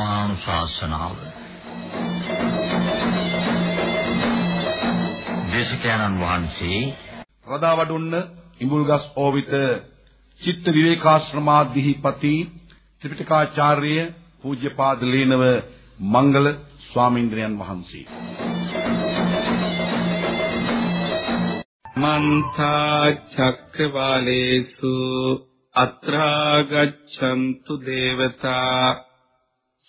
ධර්මානුශාසනාව. දේශකයන්න් වහන්සේ රදාවඩුන්න ඉඹුල්ගස් ඕවිත චිත්ත විවේකාශ්‍රමාධිපති ත්‍රිපිටකාචාර්ය පූජ්‍යපාද ලේනව මංගල ස්වාමීන්ද්‍රයන් වහන්සේ. මන්තා චක්කවාලේසු අත්‍රා ගච්ඡන්තු දේවතා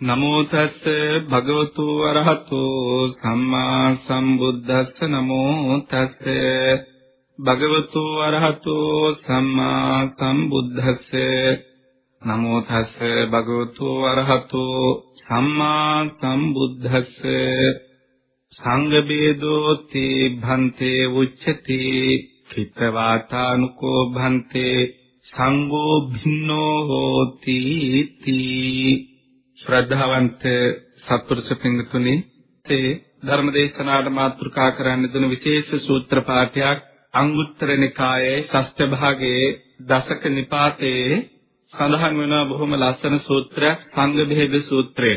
නමෝ තස්ස භගවතු අරහතෝ සම්මා සම්බුද්දස්ස නමෝ තස්ස භගවතු අරහතෝ සම්මා සම්බුද්දස්ස නමෝ තස්ස භගවතු අරහතෝ සම්මා සම්බුද්දස්ස සංඝ බේදෝති භන්තේ උච්චති කිතවාතානුකෝ භන්තේ සංඝෝ භින්නෝ හෝති තී ශ්‍රද්ධාවන්ත සත්පුරුෂ පින්තුනි තේ ධර්මදේශනාට මාතෘකා කරන්න දුන විශේෂ සූත්‍ර පාඨයක් අංගුත්තර නිකායේ ෂෂ්ඨ භාගයේ දසක නිපාතයේ සඳහන් වෙන බොහොම ලස්සන සූත්‍රයක් සංඝ බෙහෙද සූත්‍රය.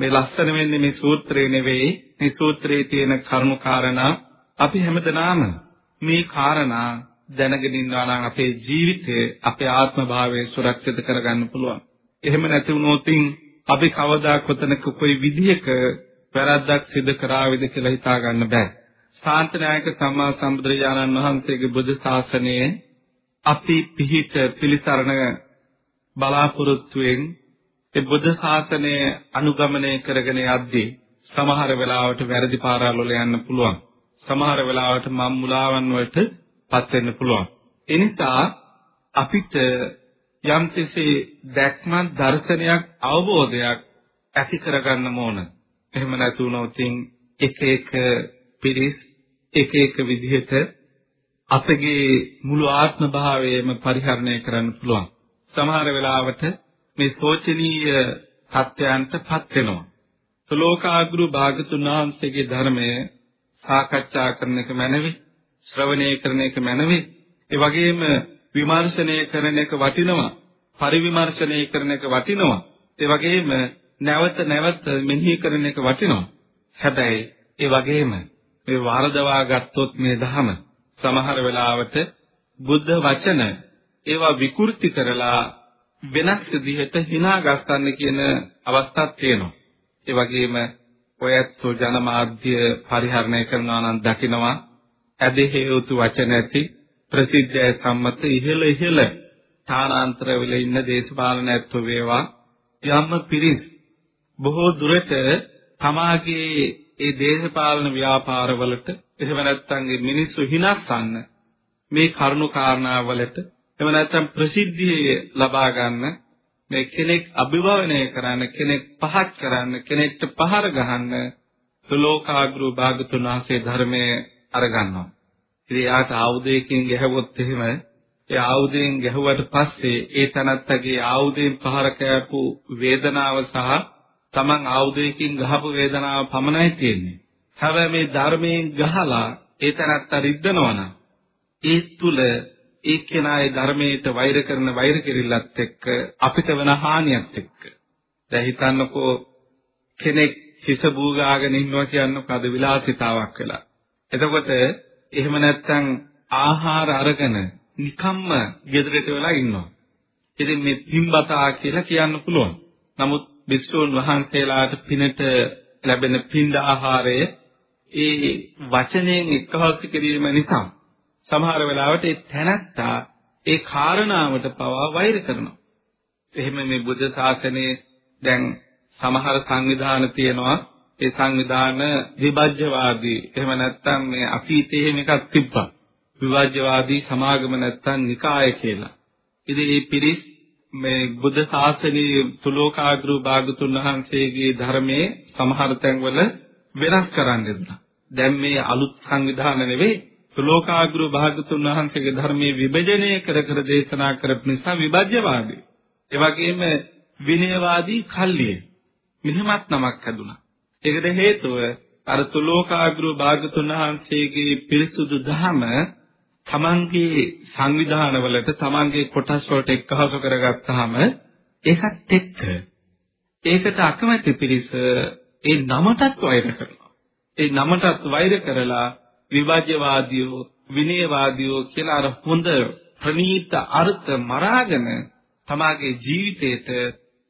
මේ ලස්සන වෙන්නේ මේ සූත්‍රේ නෙවෙයි මේ සූත්‍රයේ තියෙන කරුණු කාරණා අපි හැමදෙනාම මේ කාරණා දැනගෙන ඉන්නවා නම් අපේ ජීවිතයේ අපේ ආත්ම භාවය සුරක්ෂිත කරගන්න පුළුවන්. එහෙම නැති වුණොත් අපි කවදා කොතනක කොයි විදිහක වැරද්දක් සිදු කරාවිද කියලා හිතා ගන්න බෑ. ශාන්තනායක සම්මා සම්බුදුරජාණන් වහන්සේගේ බුදු ශාසනයේ අපි පිහිට පිළිසරණ බලාපොරොත්තුෙන් ඒ බුද්ධ ශාසනය අනුගමනය කරගෙන යද්දී සමහර වෙලාවට වැරදි පාරවල් වල යන්න පුළුවන්. සමහර වෙලාවට මම් මුලාවන් වලට පත් වෙන්න පුළුවන්. එනිසා අපිට යම්කිසි දැක්මක් දර්ශනයක් අවබෝධයක් ඇති කරගන්න ඕන. එහෙම නැති වුණොත් එක එක පිරිස් එක එක විදිහට අපගේ මුළු ආත්ම භාවයම පරිහරණය කරන්න පුළුවන්. සමහර වෙලාවට මේ සෝචනීය තත්ත්වයන්ටපත් වෙනවා. සලෝකාග්‍රු භාගතුන් වහන්සේගේ ධර්මය සාකච්ඡා කරන එක මැනවි, ශ්‍රවණය කරන එක මැනවි. ඒ වගේම විමර්ශනය කරන එක වටිනවා. පරිවිමර්ශනය කරන එක වටිනවා. ඒ වගේම නැවත නැවත මෙනෙහි කරන එක වටිනවා. හැබැයි ඒ වගේම මේ වරදවා ගත්තොත් මේ ධහම සමහර වෙලාවට බුද්ධ වචන ඒවා විකෘති කරලා වෙනස් විදිහට hina ගස්සන්න කියන අවස්ථාවක් තියෙනවා. ඒ වගේම ඔයත් ජනමාධ්‍ය පරිහරණය කරනවා නම් දකිනවා ඇදහිය යුතු වචන ඇති ප්‍රසිද්ධය සම්මත ඉහළ ඉහළ තානාන්තර වෙල ඉන්න දේශපාලන ඇත්තෝ වේවා. යම්ම පිරිස් බොහෝ දුරට තමාගේ ඒ දේශපාලන ව්‍යාපාරවලට එහෙම නැත්නම් මිනිස්සු හිනස්සන්න මේ කරුණු කාරණාවලට එහෙම නැත්නම් ප්‍රසිද්ධිය ලබා ගන්න මේ කෙනෙක් අභිභවනය කරන්න කෙනෙක් පහත් කරන්න කෙනෙක්ට පහර ගහන්න ලෝකාග්‍රු භාගතුන් වහන්සේ ධර්මයේ අරගන්නවා. ඉතින් යාට ආයුධයකින් ගැහුවොත් එහෙම ඒ ආයුධයෙන් ගැහුවට පස්සේ ඒ තනත්තගේ ආයුධයෙන් පහර කෑපු වේදනාව සහ Taman ආයුධයකින් ගහපු වේදනාව පමණයි තියෙන්නේ. හැබැයි මේ ධර්මයෙන් ගහලා ඒ තනත්ත රිද්දනවනම් ඒ තුල ඒ කෙනාගේ ධර්මයට වෛර කරන වෛර කිරිල්ලත් එක්ක අපිට වෙන හානියත් එක්ක දැන් හිතන්නකෝ කෙනෙක් හිස බූගාගෙන ඉන්නවා කියන්නකෝ අද විලාසිතාවක් වෙලා. එතකොට එහෙම නැත්නම් ආහාර අරගෙන නිකම්ම ගෙදරට වෙලා ඉන්නවා. ඉතින් මේ පින්බතා කියලා කියන්න පුළුවන්. නමුත් බිස්තුන් වහන්සේලාට පිනට ලැබෙන පින්ඩ ආහාරය ඒ වචනයෙන් එක්කහසු කිරීම නිසා සමහර වෙලාවට ඒ තැනැත්තා ඒ කාරණාවට පවා වෛර කරනවා. එහෙම මේ බුද්ධ ශාසනයේ දැන් සමහර සංවිධාන තියෙනවා ඒ සංවිධාන විභජ්‍යවාදී එහෙම නැත්නම් මේ අතීතයේ එහෙම එකක් තිබ්බා. විභජ්‍යවාදී සමාගම නැත්නම් නිකාය කියලා. ඉතින් මේ පිරිස් මේ බුද්ධ ශාසනයේ තුලෝකාග්‍රු භාගතුන් වහන්සේගේ ධර්මයේ සමහර තැන්වල වෙනස් කරන්න දුන්නා. දැන් මේ අලුත් සංවිධාන නෙවෙයි ලෝකාග්‍ර භාගතුන් වහන්සේගේ ධර්මයේ විභජනය කර කර දේශනා කරපු නිසා විභජ්‍යවාදී. ඒ වගේම විනයවාදී කල්ලිය. මෙහෙමත් නමක් හැදුනා. ඒකට හේතුව අර තුලෝකාග්‍ර භාගතුන් වහන්සේගේ පිරිසුදු ධහම තමන්ගේ සංවිධානවලට තමන්ගේ කොටස් වලට එක්කහසු කරගත්තාම ඒකත් එක්ක ඒකට අකමැති පිරිස ඒ නමටත් වෛර කරනවා. ඒ නමටත් වෛර කරලා විභාජ්‍යවාදියෝ විනයවාදියෝ කියලා අර හොඳ ප්‍රනීත අර්ථ මරාගෙන තමාගේ ජීවිතේට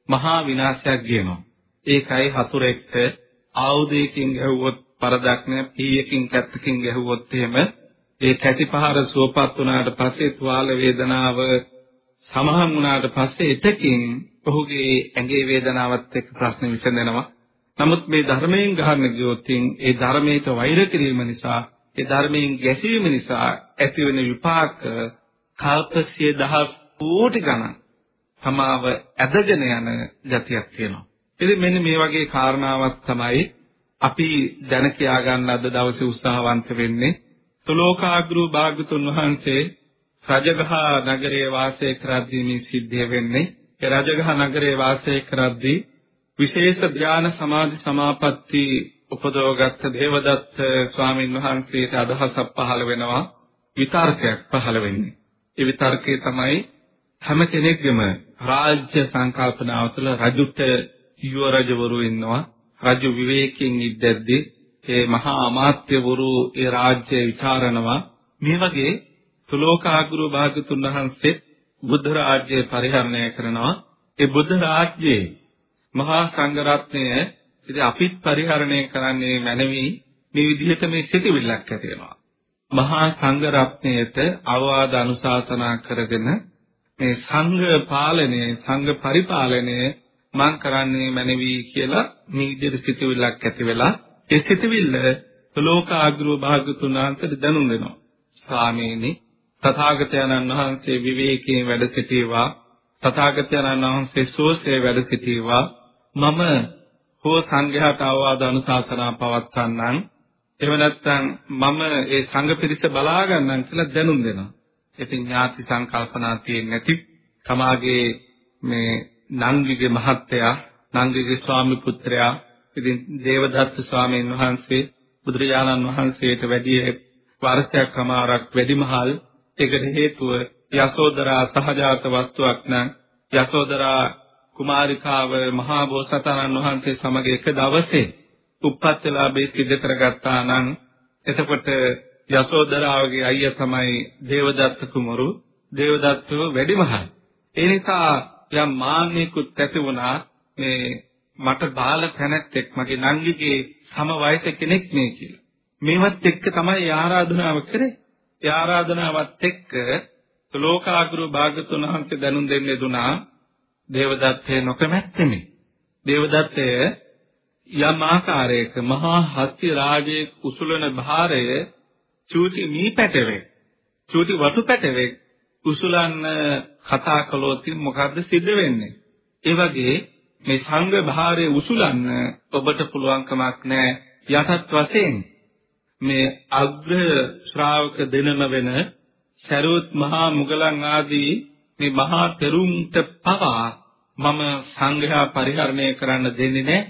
මහා විනාශයක් ගෙනවා. ඒකයි හතුරෙක්ට ආයුධයකින් ගැහුවොත් පරදක් නැහැ, පීයකින් කැත්තකින් ගැහුවොත් එහෙම ඒ කැටිපහර සුවපත් වුණාට පස්සේ තුවාල වේදනාව සමහන් වුණාට පස්සේ එතකින් ඔහුගේ ඇඟේ වේදනාවත් එක්ක ප්‍රශ්න විසඳෙනවා. නමුත් මේ ධර්මයෙන් ගහන්න ගියොත් ඒ ධර්මයට වෛර කිරීම නිසා ඒ ධර්මයෙන් ගැසීම නිසා ඇතිවන විපාක කල්පසිය දහස් කෝටි ගණන් තමාව ඇදගෙන යන ගතියක් තියෙනවා. ඉතින් මෙන්න මේ වගේ කාරණාවක් තමයි අපි දැන කියා ගන්න අද දවසේ උත්සාහවන්ත වෙන්නේ. තුලෝකාග්‍රු භාගතුන් වහන්සේ රජගහ නගරයේ වාසය කරද්දී මේ සිද්ධිය වෙන්නේ. ඒ රජගහ නගරයේ වාසය කරද්දී විශේෂ ධ්‍යාන සමාධි සමාපatti උපදවගත් දේවදත්ත ස්වාමින් වහන්සේට අදහසක් පහළ වෙනවා විතර්කයක් පහළ වෙන්නේ. ඒ විතර්කය තමයි හැම කෙනෙක්ගේම රාජ්‍ය සංකල්පනාව තුළ රජුට යුව රජවරු ඉන්නවා. රජු විවේකයෙන් ඉද්දැද්දී ඒ මහා අමාත්‍යවරු ඒ රාජ්‍ය විචාරනවා. මේ වගේ තුලෝකාගුරු භාගතුන් වහන්සේ බුද්ධ රාජ්‍ය පරිහරණය කරනවා. ඒ බුද්ධ රාජ්‍යයේ මහා සංඝරත්නය ඉතින් අපිත් පරිහරණය කරන්නේ මැනවි මේ විදිහට මේ සිටිවිල්ලක් ඇති වෙනවා. මහා සංඝ රත්නයේත අවවාද අනුශාසනා කරගෙන මේ සංඝ පාලනය සංඝ පරිපාලනය මං කරන්නේ මැනවි කියලා මේ විදිහට සිටිවිල්ලක් ඇති වෙලා ඒ සිටිවිල්ල ලෝකාග්‍රව භාගතුන් වහන්සේට දැනුම් දෙනවා. ස්වාමීනි තථාගතයන්න් වහන්සේ විවේකයෙන් වැඩ සිටීවා තථාගතයන්න් වහන්සේ සෝසේ වැඩ සිටීවා මම හෝ සංඝයාට අවවාද අනුශාසනා පවත්වන්නම් එහෙම නැත්නම් මම ඒ සංඝ පිරිස බලා ගන්නම් කියලා දැනුම් දෙනවා. ඉතින් ඥාති සංකල්පනා තියෙන්නේ නැති තමාගේ මේ නංගිගේ මහත්තයා නංගිගේ ස්වාමි පුත්‍රයා ඉතින් දේවදත්ත ස්වාමීන් වහන්සේ බුදුරජාණන් වහන්සේට වැඩි වර්ෂයක් කමාරක් වැඩිමහල් ඒකට හේතුව යසෝදරා සහජාත වස්තුවක් නම් යසෝදරා කුමාරිකාව මහා බෝසතාණන් වහන්සේ සමග එක දවසේ උප්පත්තිලාභේ සිද්ධ කරගත්තා නම් එතකොට යසෝදරාවගේ අයියා තමයි දේවදත්ත කුමරු. දේවදත්තව වැඩිමහල්. ඒ නිසා යම් මාන්නයකුත් ඇති වුණා මේ මට බාල තැනැත්තෙක් මගේ නංගිගේ සම වයස කෙනෙක් මේ කියලා මේවත් එක්ක තමයි ආරාධනාව කරේ ඒ ආරාධනාවත් එක්ක ලෝකාගුරු භාගතුන් වහන්සේ දැනුම් දෙන්නේ දුනා දේවදත්තේ නොකමැත්තෙමි. දේවදත්තය යම් ආකාරයක මහා හස්ති රාජයේ කුසලන භාරය චූටි මී පැටවෙක් චූටි වටු පැටවෙක් කුසලන්න කතා කළොත් මොකද්ද සිද්ධ වෙන්නේ? ඒ වගේ මේ සංඝ භාරයේ උසුලන්න ඔබට පුළුවන් කමක් නැහැ යටත් වශයෙන් මේ අග්‍ර ශ්‍රාවක දෙනම වෙන සරුවත් මහා මුගලන් ආදී මේ මහා තෙරුන්ට පවා මම සංඝයා පරිහරණය කරන්න දෙන්නේ නැහැ.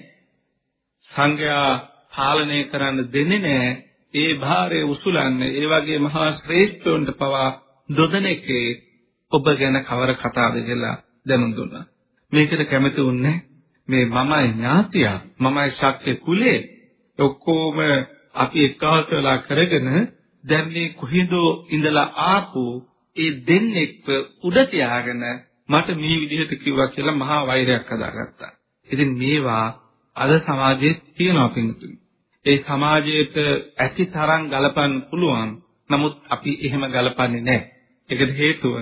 සංඝයා පාලනය කරන්න දෙන්නේ නැහැ. ඒ භාරය උසුලන්න ඒ වගේ මහා ශ්‍රේෂ්ඨවන්ට පවා දොදනෙකේ ඔබ ගැන කවර කතාවද කියලා දැනුම් දුන්නා. මේකට කැමති වුණේ මේ මමයි ඥාතියා මමයි ශක්‍ය කුලේ ඔක්කොම අපි එක්කාස වෙලා කරගෙන දැන් මේ කොහෙදෝ ඉඳලා ආපු ඒ දෙන්නෙක්ව උඩ තියාගෙන මට මේ විදිහට කිව්වා කියලා මහා වෛරයක් හදාගත්තා. ඉතින් මේවා අද සමාජයේ තියෙනවා පින්තුනි. ඒ සමාජයට ඇති තරම් ගලපන්න පුළුවන්. නමුත් අපි එහෙම ගලපන්නේ නැහැ. ඒකට හේතුව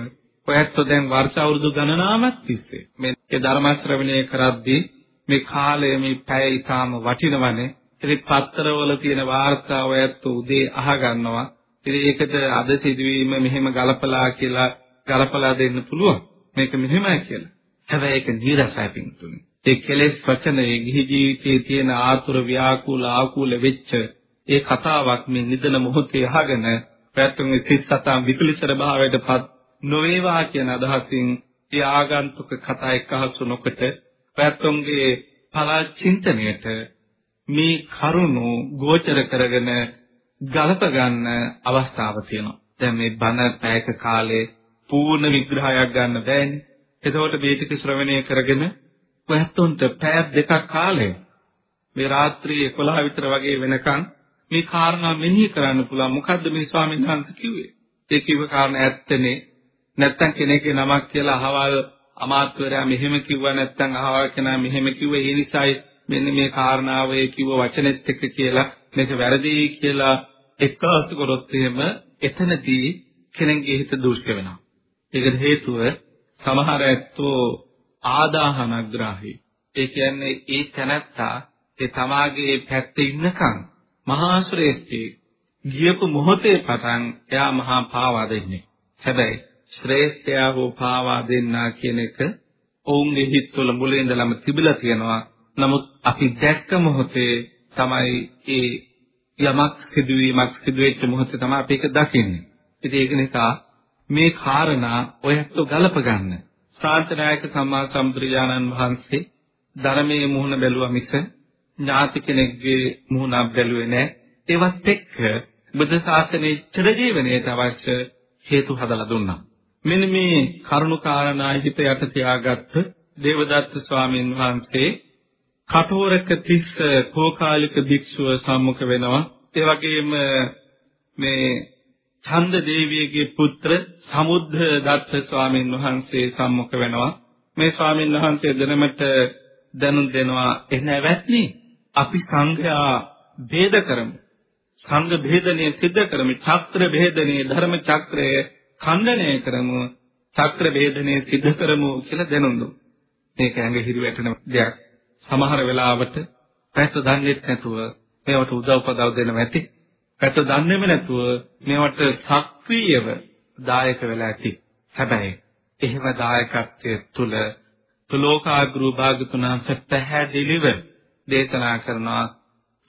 ඔයත්ෝ දැන් වර්ෂ අවුරුදු ගණනාවක් තිස්සේ මේ ධර්ම ශ්‍රවණය කරද්දී මේ කාලය මේ පැය ඊටාම වටිනවනේ. ඉතින් පත්තරවල තියෙන වාර්තා ඔයත්ෝ උදේ අහගන්නවා. ඉතින් ඒකට අද සිදුවීම මෙහෙම ගලපලා කියලා ගලපලා දෙන්න පුළුවන්. මේක මෙහෙමයි කියලා. හැබැයි ඒක නීරසයි පින්තුනේ. ඒ කෙලෙස් වචනේ ගිහි ජීවිතයේ තියෙන ආතුර ව්‍යාකූල ආකූල වෙච්ච ඒ කතාවක් මේ නිදන මොහොතේ අහගෙන පැතුම්ගේ සිත් සතන් විපලිසර භාවයටපත් නොවේවා කියන අදහසින් ඒ ආගන්තුක කතා එක්කහසු නොකොට පැතුම්ගේ පලා චින්තනයට මේ කරුණු ගෝචර කරගෙන ගලප ගන්න අවස්ථාව තියෙනවා. දැන් මේ බණ පැයක කාලේ පූර්ණ විග්‍රහයක් ගන්න බෑනේ. එතකොට මේ ටික ශ්‍රවණය කරගෙන ඔයත්තුන්ට පැය දෙකක් කාලේ මේ රාත්‍රී 11 විතර වගේ වෙනකන් මේ කාරණා මෙනෙහි කරන්න පුළුවන්. මොකද්ද මේ ස්වාමීන් වහන්සේ කිව්වේ? ඒ කිව්ව කාරණා ඇත්තනේ. නැත්තම් කෙනෙක්ගේ නමක් කියලා අහවල් අමාත්‍යවරයා මෙහෙම කිව්වා නැත්තම් අහවල් කෙනා මෙහෙම කිව්වා. ඒ නිසායි මෙන්න මේ කාරණාව ඒ කිව්ව වචනෙත් එක්ක කියලා මේක වැරදි කියලා එක්කාසු කරොත් එහෙම එතනදී කෙනෙක්ගේ හිත දුෂ්ට වෙනවා. ඒකට හේතුව සමහර ඇත්තෝ ආදාහනග්‍රාහී. ඒ කියන්නේ ඒ තැනත්තා ඒ තමාගේ පැත්තේ ඉන්නකම් මහා ශ්‍රේෂ්ඨී ගියපු මොහොතේ පටන් එයා මහා පාවා දෙන්නේ. හැබැයි ශ්‍රේෂ්ඨයා හෝ පාවා දෙන්නා කියන එක ඔවුන්ගේ හිතවල මුලින් ඉඳලම තිබිලා තියෙනවා. නමුත් අපි දැක්ක මොහොතේ තමයි ඒ යමක් සිදුවීමක් සිදුවෙච්ච මොහොතේ තමයි අපි ඒක දකින්නේ. ඉතින් ඒක නිසා මේ කාරණා ඔයත් ගලප ගන්න. ශාන්තනායක සම්මා සම්බුදුරජාණන් වහන්සේ ධර්මයේ මුහුණ බැලුවා මිස ඥාති කෙනෙක්ගේ මුහුණක් බැලුවේ නැහැ. ඒවත් එක්ක බුද්ධ ශාසනයේ චිරජීවනයේට අවශ්‍ය හේතු හදලා දුන්නා. මෙන්න මේ කරුණු කාරණා හිත යට තියාගත්ත දේවදත්ත ස්වාමීන් වහන්සේ කටෝරක තිස්ස කෝකාලික භික්ෂුව සම්මුඛ වෙනවා. ඒ වගේම මේ ඡන්ද දේවියගේ පුත්‍ර සමුද්ධ දත්ත ස්වාමීන් වහන්සේ සම්මුඛ වෙනවා. මේ ස්වාමීන් වහන්සේ දෙනමට දැනුම් දෙනවා එනවත්නි අපි සංඝයා ભેද කරමු. සංඝ ભેදණය සිද්ධ කරමු. ඡත්‍ර ભેදණය ධර්ම චක්‍රය ඛණ්ඩණය කරමු. ඡත්‍ර ભેදණය සිද්ධ කරමු කියලා දැනුම් දුන්නු. මේක ඇඟ හිරි වැටෙන දෙයක්. සමහර වෙලාවට පැත්ත දන්නේ නැතුව මේවට උදව්පදව දෙන්න ඇති. පැත්ත දන්නේම නැතුව මේවට සක්‍රීයව දායක වෙලා ඇති. හැබැයි එහෙම දායකත්වයේ තුල තුලෝකාග්‍රූ භාගතුනාස පැහැදිලිව දේශනා කරනවා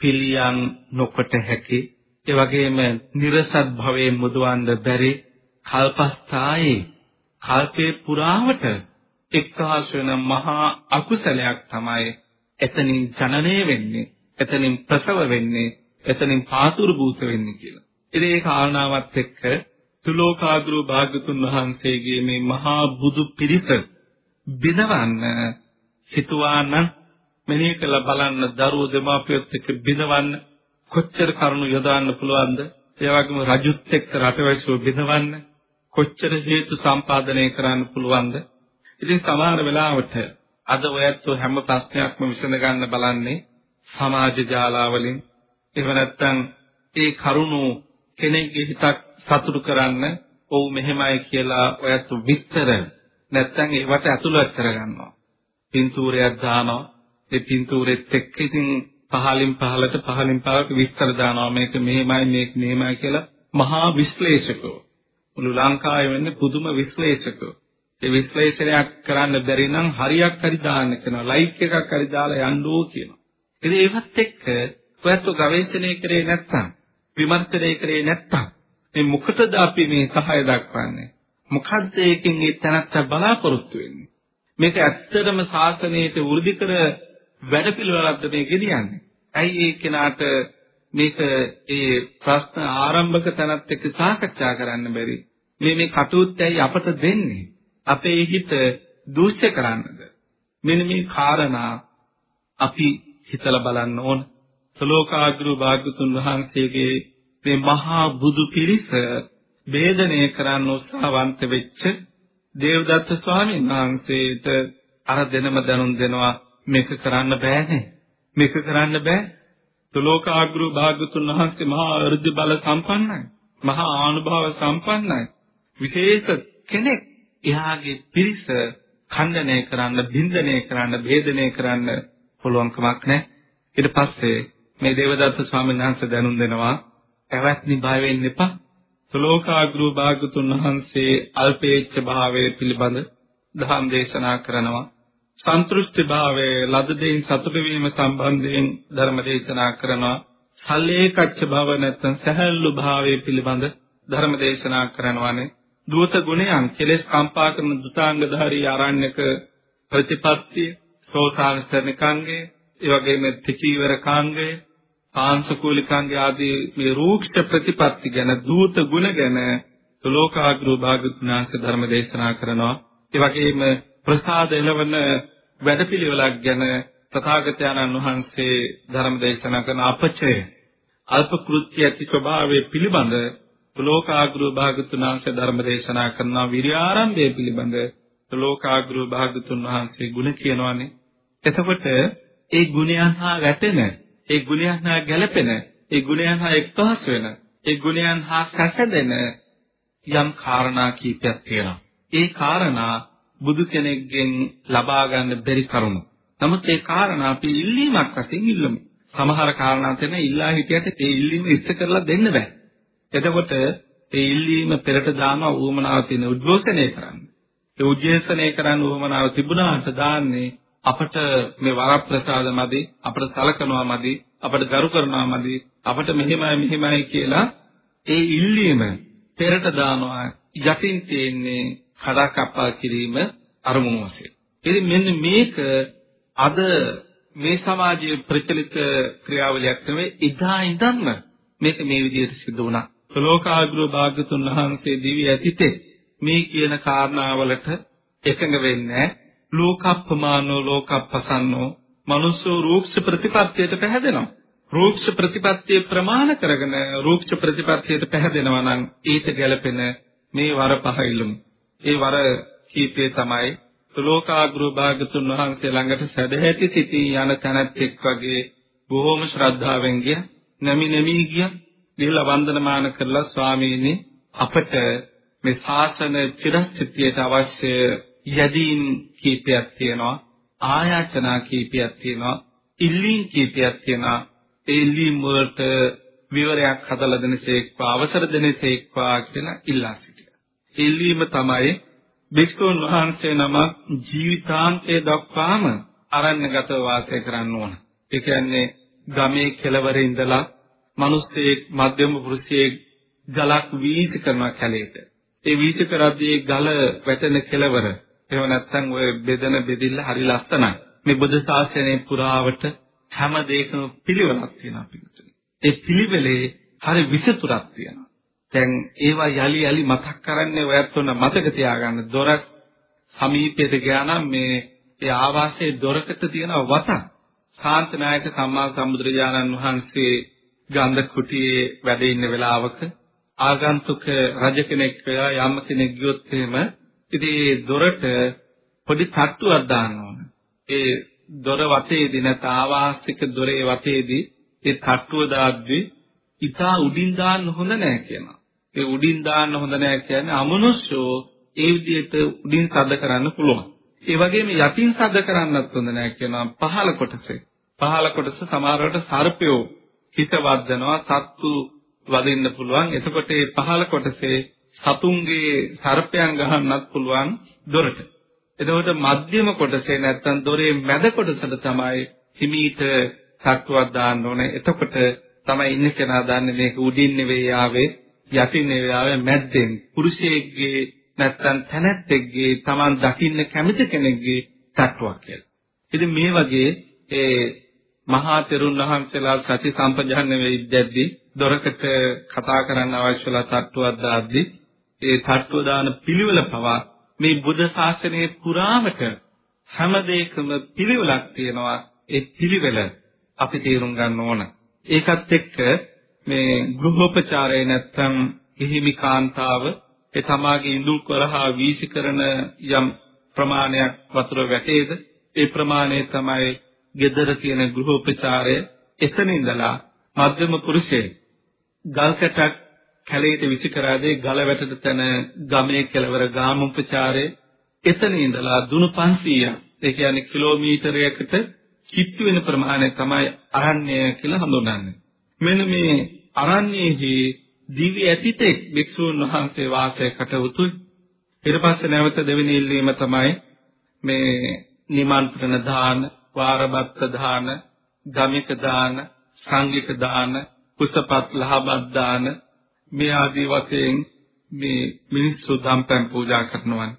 පිළියම් නොකොට හැකි ඒ වගේම නිර්සත් භවයේ මුදවන්න බැරි කල්පස්ථායේ කල්පේ පුරාවට එක්කාස් වෙන මහා අකුසලයක් තමයි එතනින් ජනනය වෙන්නේ එතනින් ප්‍රසව වෙන්නේ එතනින් පාතුරු භූත වෙන්නේ කියලා. ඉතින් ඒ කාරණාවත් එක්ක තුලෝකාග්‍රෝ භාගතුන් වහන්සේගේ මේ මහා බුදු පිරිස බිනවන්න හිතුවා නම් මෙනෙහි කළ බලන්න දරුවෝ දෙමාපියොත් එක්ක බිනවන්න කොච්චර කරුණු යොදවන්න පුළුවන්ද? ඒ වගේම රජුත් එක්ක රටවැසියෝ බිනවන්න කොච්චර හේතු සම්පාදනය කරන්න පුළුවන්ද? ඉතින් සමහර වෙලාවට අද ඔයත් හැම ප්‍රශ්නයක්ම විසඳ ගන්න බලන්නේ සමාජ ජාලාවලින් එහෙම නැත්නම් ඒ කරුණු කෙනෙක්ගේ හිතක් සතුටු කරන්න ඔව් මෙහෙමයි කියලා ඔයත් විස්තර නැත්නම් ඒවට ඇතුළත් කරගන්නවා. පින්තූරයක් දානවා. ඒ පින්තූරෙත් එක්ක ඉතින් පහලින් පහලට පහලින් පහලට විස්තර දානවා. මේක මෙහෙමයි මේක මෙහෙමයි කියලා මහා විශ්ලේෂකෝ. මුළු ලංකාවේ වෙන්නේ පුදුම විශ්ලේෂකෝ. ඒ විශ්ලේෂණයක් කරන්න බැරි නම් හරියක් හරි දාන්න කියනවා. ලයික් එකක් හරි දාලා යන්නෝ කියනවා. ඉතින් ඒවත් එක්ක ඔයත් ගවේෂණය කරේ නැත්තම් විමර්ශනය කරේ නැත්තම් මේ මොකටද අපි මේ සහාය දක්වන්නේ? මොකද්ද ඒකෙන් ඒ තැනත්තා බලාපොරොත්තු වෙන්නේ? මේක ඇත්තටම ශාසනයට වෘද්ධි කර වැඩපිළිවෙලක්ද මේ ගෙනියන්නේ? ඇයි ඒ කෙනාට මේක ඒ ප්‍රශ්න ආරම්භක තැනත් එක්ක සාකච්ඡා කරන්න බැරි? මේ මේ කටයුත්ත ඇයි අපට දෙන්නේ? අපේ හිත දූෂ්‍ය කරන්නද? මෙන්න මේ කාරණා අපි හිතලා බලන්න ඕන. සලෝකාග්‍රු භාග්‍යතුන් වහන්සේගේ මේ මහා බුදු පිරිස වේදනය කරන්න උත්සාහවන්ත වෙච්ච දේවදත්ත ස්වාමීන් වහන්සේට අර දෙනම දැනුම් දෙනවා මේක කරන්න බෑනේ. මේක කරන්න බෑ. තුලෝකාග්‍රු භාග්‍යතුන් වහන්සේ මහා අර්ධ බල සම්පන්නයි. මහා ආනුභාව සම්පන්නයි. විශේෂ කෙනෙක් එහාගේ පිරිස ඛණ්ඩනය කරන්න බින්දනය කරන්න ભેදනය කරන්න පුළුවන් කමක් නැහැ. ඊට පස්සේ මේ දේවදත්ත ස්වාමීන් වහන්සේ දැනුම් දෙනවා එවත්නි බය වෙන්න එපා. සලෝකාග්‍රෝ භාගතුන් වහන්සේ අල්පේච්ඡ භාවයේ පිළිබඳ දහම් දේශනා කරනවා. සන්තුෂ්ටි භාවයේ ලද දෙයින් සතුට වීම සම්බන්ධයෙන් ධර්ම දේශනා කරනවා. සල්ලේකච්ඡ භව නැත්නම් සහැල්ලු භාවයේ පිළිබඳ ධර්ම දේශනා කරනවානේ දූත ගුණයන් කෙලෙස් කම්පා කරන දුතාංගධාරී ආරණ්‍යක ප්‍රතිපත්තිය සෝසානසරණිකාංගය ඒ වගේම තිචීවර කාංගය පාංශකූලිකාංගය ආදී මේ රූක්ෂ ප්‍රතිපත්ති ගැන දූත ගුණ ගැන තුලෝකාග්‍රෝ භාගතුනාංශ ධර්ම දේශනා කරනවා ඒ වගේම ප්‍රසාද එළවන වැඩපිළිවෙලක් ගැන තථාගතයන්න් වහන්සේ ධර්ම දේශනා කරන අපචය අල්ප කෘත්‍ය ඇති ස්වභාවය පිළිබඳ ලෝකාග්‍රෝ භාගතුන් වහන්සේ ධර්ම දේශනා කරන විරියාරම්භය පිළිබඳ ලෝකාග්‍රෝ භාගතුන් වහන්සේ ගුණ කියනවානේ. එතකොට ඒ ගුණයන් හා වැටෙන, ඒ ගුණයන් හා ගැළපෙන, ඒ ගුණයන් හා එක්තහස් වෙන, ඒ ගුණයන් හා සැසඳෙන යම් කාරණා කීපයක් තියෙනවා. ඒ කාරණා බුදු කෙනෙක්ගෙන් ලබා ගන්න බැරි කරුණු. නමුත් ඒ කාරණා අපි ඉල්ලීමක් වශයෙන් ඉල්ලමු. සමහර කාරණා තියෙන ඉල්ලා හිටියට ඒ ඉල්ලීම ඉෂ්ට කරලා දෙන්න බෑ. එතකොට ඒ ඉල්ලීම පෙරට දාන ඌමනාව තියෙන උද්ඝෝෂණය කරන්න. ඒ උද්ඝෝෂණය කරන්න ඌමනාව තිබුණාට දාන්නේ අපට මේ වරප්‍රසාද මදි අපට සලකනවා මදි අපට ගරු කරනවා මදි අපට මෙහෙමයි මෙහෙමයි කියලා ඒ ඉල්ලීම පෙරට දානවා යටින් තියෙන්නේ කඩාකප්පා කිරීම අරමුණු වශයෙන්. ඉතින් මෙන්න මේක අද මේ සමාජයේ ප්‍රචලිත ක්‍රියාවලියක් නෙවෙයි ඉදා ඉඳන්ම මේක මේ විදිහට සිදු වුණා. ලෝකාග්‍රෝ භාග්‍යතුන් වහන්සේ දිවි ඇතිතේ මේ කියන කාරණාවලට එකඟ වෙන්නේ ලෝකප්පමානෝ ලෝකප්පසන්නෝ මනුස්සෝ රූක්ෂ ප්‍රතිපත්තියට පැහැදෙනවා. රූක්ෂ ප්‍රතිපත්තිය ප්‍රමාණ කරගෙන රූක්ෂ ප්‍රතිපත්තියට පැහැදෙනවා නම් ඊට ගැලපෙන මේ වර පහ ඉල්ලමු. ඒ වර කීපේ තමයි ලෝකාග්‍රෝ භාගතුන් වහන්සේ ළඟට සැදැහැති සිටී යන තැනැත්තෙක් වගේ බොහෝම ශ්‍රද්ධාවෙන් ගිය නැමි නැමි ගිය ගිහලා වන්දනමාන කරලා ස්වාමීනි අපට මේ ශාසන චිරස්ථිතියට අවශ්‍ය යදීන් කීපයක් තියෙනවා ආයාචනා කීපයක් තියෙනවා ඉල්ලීම් කීපයක් තියෙනවා. ඒ ඉල්ලීම් වලට විවරයක් හදලා දෙනසේක්වා අවසර දෙනසේක්වා කියලා ඉල්ලා සිටියා. ඉල්ලීම තමයි භික්ෂුන් වහන්සේ නම ජීවිතාන්තය දක්වාම අරණ්‍යගත වාසය කරන්න ඕන. ඒ කියන්නේ ගමේ කෙළවරේ ඉඳලා මිනිස්සෙක් මධ්‍යම පුරුෂයෙක් ගලක් වීසි කරන කැලේට. ඒ වීසි කරද්දී ගල වැටෙන කෙළවර එහෙම නැත්නම් ඔය බෙදෙන බෙදිල්ල හරි ලස්සනයි. මේ බුද්ධ ශාසනයේ පුරාවට හැම දෙයකම පිළිවෙලක් තියෙනවා පිටුතුනි. ඒ පිළිවෙලේ හරි විචතුරක් තියෙනවා. දැන් ඒවා යලි යලි මතක් කරන්නේ ඔයත් උන මතක තියාගන්න. දොර සමීපයට ගියා නම් මේ ඒ ආවාසයේ දොරකට තියෙන වතක්. ශාන්තනායක සම්මා සම්බුදුරජාණන් වහන්සේ ගන්ධ කුටියේ වැඩ ඉන්න වෙලාවක ආගන්තුක රජ කෙනෙක් වෙලා යම් කෙනෙක් ගියොත් එහෙම ඉතින් ඒ දොරට පොඩි තට්ටුවක් දාන්න ඕන. ඒ දොර වටේදී නැත ආවාසික දොරේ වටේදී ඒ තට්ටුව දාද්දී ඉතා උඩින් දාන්න හොඳ නැහැ කියනවා. ඒ උඩින් දාන්න හොඳ නැහැ කියන්නේ අමනුෂ්‍යෝ ඒ විදිහට උඩින් සද්ද කරන්න පුළුවන්. ඒ වගේම යටින් සද්ද කරන්නත් හොඳ නැහැ කියනවා පහළ කොටසේ. පහළ කොටස සමහරවට සර්පයෝ හිත වද්දනවා සත්තු වදින්න පුළුවන්. එතකොට මේ පහළ කොටසේ සතුන්ගේ සර්පයන් ගහන්නත් පුළුවන් දොරට. එතකොට මධ්‍යම කොටසේ නැත්තම් දොරේ මැද කොටසට තමයි හිමීට සක්කුවක් දාන්න ඕනේ. එතකොට තමයි ඉන්න කෙනා දන්නේ මේක උඩින් නෙවෙයි ආවේ යටින් නෙවෙයි ආවේ මැද්දෙන්. පුරුෂයෙක්ගේ නැත්තම් තැනැත්තෙක්ගේ Taman දකින්න කැමති කෙනෙක්ගේ තට්ටුවක් කියලා. ඉතින් මේ වගේ ඒ මහා තෙරුන් වහන්සේලා සති සම්පජාන්න වෙයිද්දැද්දි දොරකට කතා කරන්න අවශ්‍යලා තට්ටුවක් දාද්දි ඒ තට්ටුව දාන පිළිවෙල පවා මේ බුද්ධ ශාසනයේ පුරාවට හැම දෙයකම පිළිවෙලක් තියෙනවා ඒ පිළිවෙල අපි තේරුම් ගන්න ඕන ඒකත් එක්ක මේ ගෘහෝපචාරය නැත්තම් හිහිමි කාන්තාව ඒ තමාගේ ඉඳුල් කරහා වීසි කරන යම් ප්‍රමාණයක් වතුර වැටේද ඒ ප්‍රමාණය තමයි gedara තියෙන ගෘහෝපචාරය එතන ඉඳලා මධ්‍යම පුරුෂයෙක් ගල් කැටක් කැලේට විසි කරාදී ගල වැටෙන තැන ගමේ කෙළවර ගාමෝපචාරය එතන ඉඳලා දුණු 500ක් ඒ කියන්නේ කිලෝමීටරයකට කිට්ටු වෙන ප්‍රමාණය තමයි අරණ්‍ය කියලා හඳුන්වන්නේ. මෙන්න මේ අරණ්‍යයේහි දිව්‍ය ඇතිතෙක් භික්ෂූන් වහන්සේ වාසය කටයුතුයි. ඊට පස්සේ නැවත දෙවෙනි ඉල්ලීම තමයි මේ නිමන්ත්‍රණ දාන වාරබත්ත දාන, ගමික දාන, සංඝික දාන, කුසපත් ලහබත් දාන, මේ ආදී වශයෙන් මේ මිනිස්සු දම්පැන් පූජා කරනවා.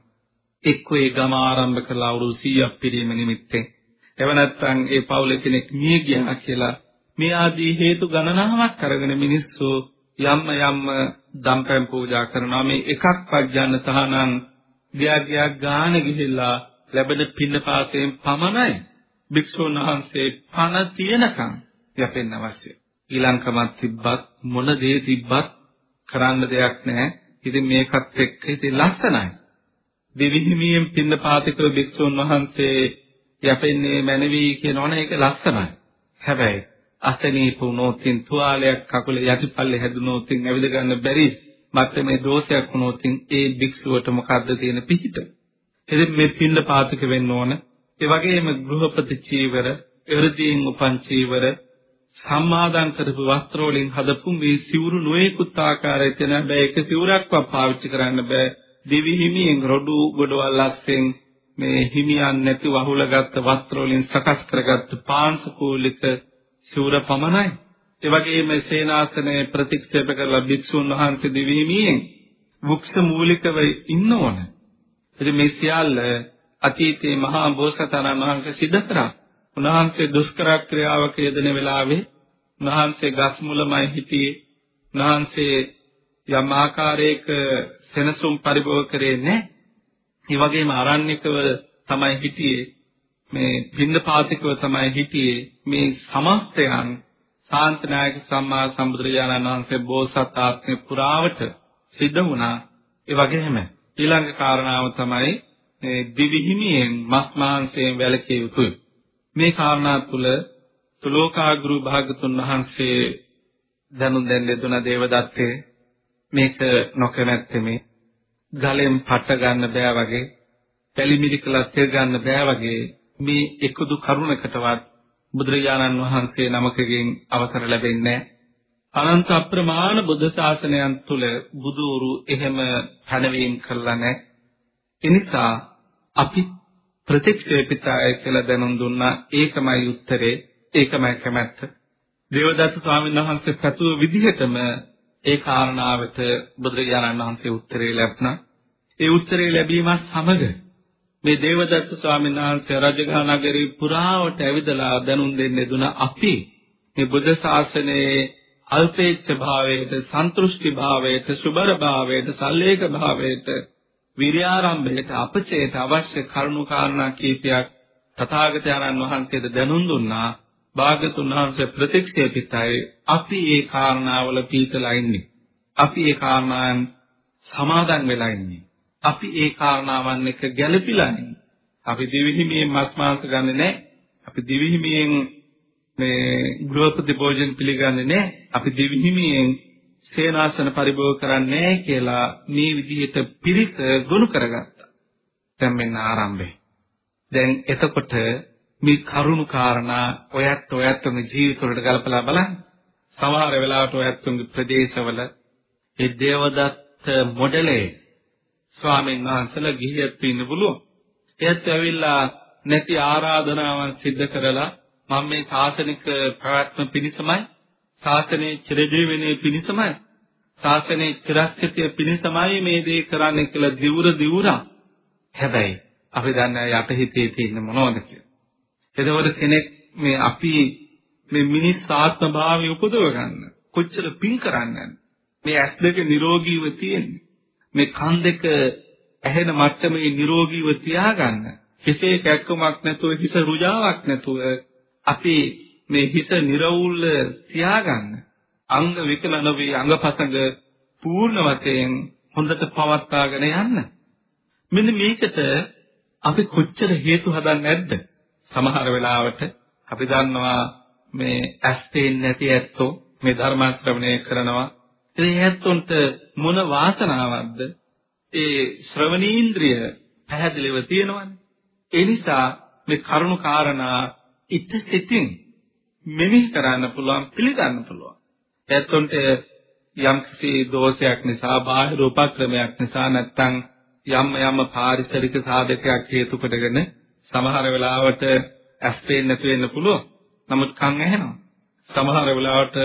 එක්කෝ ඒ ගම ආරම්භ කළා අවුරුදු 100ක් පිරීම නිමිත්තෙන්. එව නැත්නම් ඒ පවුලේ කෙනෙක් මිය ගියා කියලා මේ ආදී හේතු ගණනාවක් අරගෙන මිනිස්සු යම් යම් දම්පැන් පූජා කරනවා මේ එකක්වත් ගන්න තහනම් ගියා ගියා ගාන ගිහිල්ලා ලැබෙන පින්නපාතයෙන් පමණයි භික්ෂුන් වහන්සේ පණ තියනකම් යැපෙන්න අවශ්‍ය. ඊලංකමක් තිබ්බත් මොන දේ තිබ්බත් කරන්න දෙයක් නැහැ. ඉතින් මේකත් එක්ක ඉතින් ලස්සනයි. දෙවිහිමියෙන් පින්නපාතිකව භික්ෂුන් වහන්සේ යැපෙන්නේ මැනවි කියනවනේ ඒක ලස්සනයි. හැබැයි අසනීප වුණොතින් තුවාලයක් කකුලේ යටිපල්ලේ හැදුනොතින් ඇවිද ගන්න බැරි මත්තේ මේ දෝෂයක් වුණොතින් ඒ භික්ෂුවට මොකද්ද තියෙන පිහිට? ඉතින් මේ පින්න පාතක වෙන්න ඕන. ඒ වගේම ගෘහපති චීවර, එ르දීන් උපන් චීවර, සම්මාදම් කරපු වස්ත්‍ර වලින් හදපු මේ සිවුරු නොයෙකුත් ආකාරයේ තියෙන හැබැයි එක සිවුරක්වත් පාවිච්චි කරන්න බෑ. දිවි හිමියෙන් රොඩු ගොඩවල් අස්සෙන් මේ හිමියන් නැති වහුලගත් වස්ත්‍ර වලින් සකස් කරගත්තු පාංශකූලික සිවුර පමණයි. ඒ වගේම සේනාසනය ප්‍රතික්ෂේප කරලා භික්ෂුන් වහන්සේ දිවි හිමියෙන් වෘක්ෂ මූලිකව ඉන්න ඕන. ඉතින් මේ සියල්ල අතීතයේ මහා බෝසතාණන් වහන්සේ සිද්ධ කරා. උන්වහන්සේ දුෂ්කර ක්‍රියාවක යෙදෙන වෙලාවේ උන්වහන්සේ ගස් මුලමයි හිටියේ. උන්වහන්සේ යම් ආකාරයක සෙනසුම් පරිභෝග කරේ නැහැ. ඒ වගේම ආරණ්‍යකව තමයි හිටියේ. මේ පින්නපාතිකව තමයි හිටියේ. මේ සමස්තයන් සාන්තනායක සම්මා සම්බුදුරජාණන් වහන්සේ බෝසත් ආත්මේ පුරාවට සිද්ධ වුණා. ඒ වගේම ඊළඟ කාරණාව තමයි මේ දිවිහිමියෙන් මස් මාංශයෙන් වැළකී යුතුයි. මේ කාරණා තුල තුලෝකාගුරු භාගතුන් වහන්සේ දනු දෙන්න දුන දේවදත්තේ මේක නොකමැත්තේ මේ ගලෙන් පට ගන්න බෑ වගේ පැලිමිරිකලා තෙල් ගන්න බෑ වගේ මේ එකදු කරුණකටවත් බුදුරජාණන් වහන්සේ නමකගෙන් අවසර ලැබෙන්නේ අනන්ත අප්‍රමාණ බුද්ධ ශාසනයන් තුල බුදුවරු එහෙම පැනවීම කළා නැහැ. එනිසා අපි ප්‍රතික්ෂේපිතය කියලා දැනුම් දුන්නා ඒකමයි උත්තරේ ඒකමයි කැමැත්ත. දේවදත්ත ස්වාමීන් වහන්සේ පැතුව විදිහටම ඒ කාරණාවට බුදුරජාණන් වහන්සේ උත්තරේ ලැබුණා. ඒ උත්තරේ ලැබීමත් සමග මේ දේවදත්ත ස්වාමීන් වහන්සේ රජගහ නගරේ පුරාවට ඇවිදලා දැනුම් දෙන්නේ දුන අපි මේ බුද්ධ ශාසනයේ අල්පේච්ඡ භාවයට, සන්තුෂ්ටි භාවයට, සුබර භාවයට, සල්ලේක භාවයට, විරියාරම්භයට අපචේත අවශ්‍ය කරුණු කාරණා කීපයක් තථාගතයන්න් වහන්සේට දැනුම් දුන්නා. භාගතුන් වහන්සේ ප්‍රතික්ෂේපිතයි අපි ඒ කාරණාවල පීතලා ඉන්නේ. අපි ඒ කාරණාන් සමාදන් වෙලා ඉන්නේ. අපි ඒ කාරණාවන් එක්ක ගැළපීලා ඉන්නේ. අපි දිවිහිමියෙන් මස් මාංශ ගන්නෙ නැහැ. අපි දිවිහිමියෙන් මේ ගෘහපති භෝජන පිළිගන්නේ නැහැ. අපි දිවිහිමියෙන් සේනාසන පරිභෝග කරන්නේ නැහැ කියලා මේ විදිහට පිරිත ගොනු කරගත්තා. දැන් මෙන්න ආරම්භය. දැන් එතකොට මේ කරුණු කාරණා ඔයත් ඔයත්ගේ ජීවිතවලට ගලපලා බලන්න. සමහර වෙලාවට ඔයත්ගේ ප්‍රදේශවල ඒ දේවදත්ත මොඩලේ ස්වාමීන් වහන්සේලා ගිහියත් ඉන්න පුළුවන්. එයත් ඇවිල්ලා නැති ආරාධනාවන් සිද්ධ කරලා මම මේ සාසනික ප්‍රවත්ම පිණිසමයි ශාසනයේ චිරජීවනයේ පිණිසමයි ශාසනයේ චිරස්ථිතිය පිණිසමයි මේ දේ කරන්නේ කියලා දිවුර දිවුරා. හැබැයි අපි දන්නේ යටහිතේ තියෙන මොනවද කියලා. එතකොට කෙනෙක් මේ අපි මේ මිනිස් ආත්ම භාවය උපදව ගන්න කොච්චර පින් කරන්නද? මේ ඇස් දෙක නිරෝගීව තියෙන්නේ. මේ කන් දෙක ඇහෙන මට්ටමේ නිරෝගීව තියාගන්න. හිසේ කැක්කමක් නැතුව හිස රුජාවක් නැතුව අපි මේ හිත නිර්වුල් තියාගන්න. අංග විකල නොවේ අංගපසංග පූර්ණ වශයෙන් හොඳට පවත්වාගෙන යන්න. මෙන්න මේකට අපි කොච්චර හේතු හදන්නේ නැද්ද? සමහර වෙලාවට අපි දන්නවා මේ ඇස් පේන්නේ නැති ඇත්තෝ මේ ධර්ම ශ්‍රවණය කරනවා. ඉතින් ඇත්තොන්ට මොන වාසනාවක්ද ඒ ශ්‍රවණීන්ද්‍රිය පැහැදිලිව තියෙනවනේ ඒ නිසා මේ කරුණු කාරණා ඉත සිතින් මෙනෙහි කරන්න පුළුවන් පිළිගන්න පුළුවන්. ඇත්තොන්ට යම්කිසි දෝෂයක් නිසා බාහිර උපක්‍රමයක් නිසා නැත්තම් යම් යම් පාරිසරික සාධකයක් හේතු කොටගෙන සමහර වෙලාවට ඇස් පේන්නේ නැතු වෙන්න පුළුවන්. නමුත් කන් ඇහෙනවා. සමහර වෙලාවට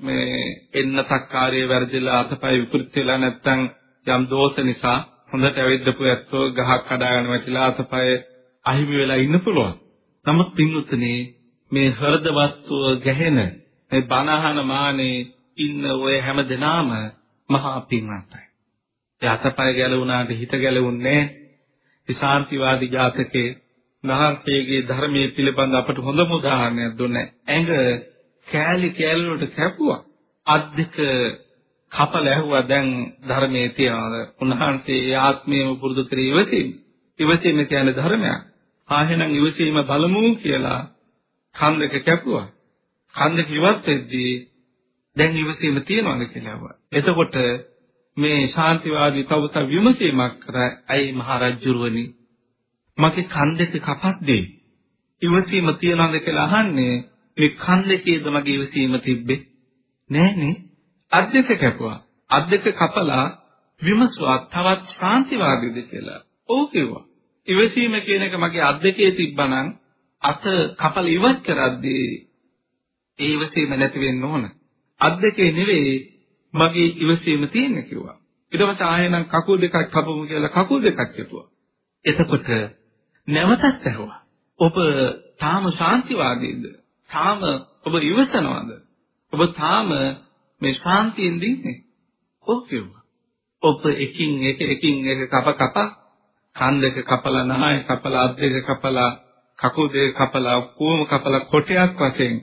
මේ එන්නතක්කාරයේ වැරදිලා අතපය විකෘති වෙලා නැත්තම් යම් දෝෂ නිසා හොඳට ඇවිද්දපු ඇත්තෝ ගහක් කඩාගෙන වැටිලා අතපය අහිමි වෙලා ඉන්න පුළුවන්. නමුත් පින්වත්නි මේ හෘද වස්තුව ගැහෙන මේ බනහන මානේ ඉන්න ඔය හැම දෙනාම මහා පින්වන්තයි. ඒ අතපය ගැලවුණාට හිත ගැලවුන්නේ විශාන්තිවාදී ජාතකයේ මහන්සියගේ ධර්මයේ පිළිබඳ අපට හොඳම උදාහරණයක් දුන්නේ. ඇඟ කෑලි කෑලි වලට කැපුවා. අත් දෙක කපල ඇහුවා දැන් ධර්මයේ තියනවාද? උන්වහන්සේ ආත්මයම පුරුදු කර ඉවසීම. ඉවසීම කියන්නේ ධර්මයක්. ආහෙනම් ඉවසීම බලමු කියලා කන් දෙක කැපුවා. කන් දෙක ඉවත් වෙද්දී දැන් ඉවසීම තියනවාද කියලා ඇහුවා. එතකොට මේ ශාන්තිවාදී තවස විමසීමක් කර අයි මහරජුරුවනි මගේ කන් දෙක කපද්දී ඉවසීම තියනවාද කියලා අහන්නේ මේ කන් දෙකේද මගේ ඉවසීම තිබ්බේ? නෑනේ. අත් දෙක කැපුවා. අත් දෙක කපලා විමසුවා තවත් ශාන්තිවාදීද කියලා. ඔව් කිව්වා ඉවසීම කියන එක මගේ අත් දෙකේ තිබ්බනම් අත කපල ඉවත් කරද්දී ඒ ඉවසීම නැති වෙන්න ඕන. අත් දෙකේ නෙවෙයි මගේ ඉවසීම තියෙන්නේ කිව්වා. ඊට පස්සේ ආයෙනම් කකුල් දෙකක් කපමු කියලා කකුල් දෙකක් කැපුවා. එතකොට නැවතත් ඇහුවා ඔබ තාම ශාන්තිවාදීද තාම ඔබ ඉවසනවද? ඔබ තාම මේ ශාන්තියෙන් දින්නේ? ඔව් කිව්වා. ඔබ එකින් එක එකින් එක කප කප කන් දෙක කපලා නහය කපලා අත් දෙක කපලා කකුල් දෙක කපලා ඔක්කොම කපලා කොටයක් වශයෙන්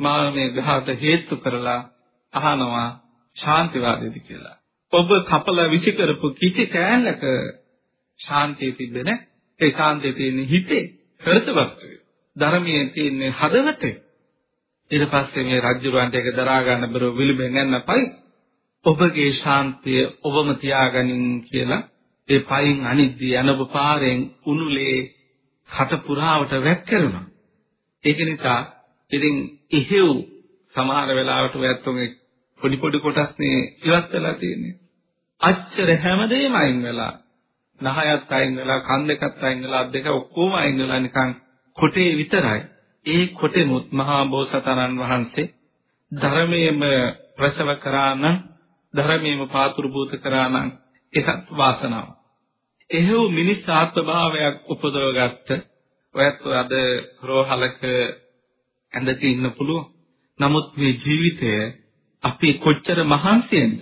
මා මේ ගහට හේතු කරලා අහනවා ශාන්තිවාදීද කියලා. ඔබ කපලා විසි කරපු කිසි කෑල්ලක ශාන්තිය තිබෙන්නේ ඒ ශාන්තිය තියෙන්නේ හිතේ හෘද වස්තුවේ. ධර්මයේ තියෙන්නේ හදවතේ. ඊට පස්සේ මේ රජුරවන්ට ඒක දරා ගන්න බැරුව විලිබෙන් යන්නපයි ඔබගේ ශාන්තිය ඔබම තියාගනින් කියලා ඒ පයින් අනිද්දී යනව පාරෙන් උණුලේ කට පුරාවට වැක්කරුණා ඒක නිසා ඉතින් ඉහෙව් සමහර වෙලාවට ඔයත්තුගේ පොඩි පොඩි කොටස්නේ ඉවත් වෙලා තියෙන්නේ. අච්චර හැමදේම අයින් වෙලා නහයත් අයින් වෙලා කන් දෙකත් අයින් වෙලා අත් දෙක ඔක්කොම අයින් වෙලා නිකන් කොටේ විතරයි. ඒ කොටෙමුත් මහා බෝසතාණන් වහන්සේ ධර්මයේම ප්‍රසව කරා නම් ධර්මයේම පාතුරු භූත කරා නම් ඒකත් වාසනාව. එහෙව් මිනිස් ආත්ම භාවයක් උපදවගත්ත ඔයත් අද රෝහලක ඇඳක ඉන්න පුළුවන්. නමුත් මේ ජීවිතය අපි කොච්චර මහන්සියෙන්ද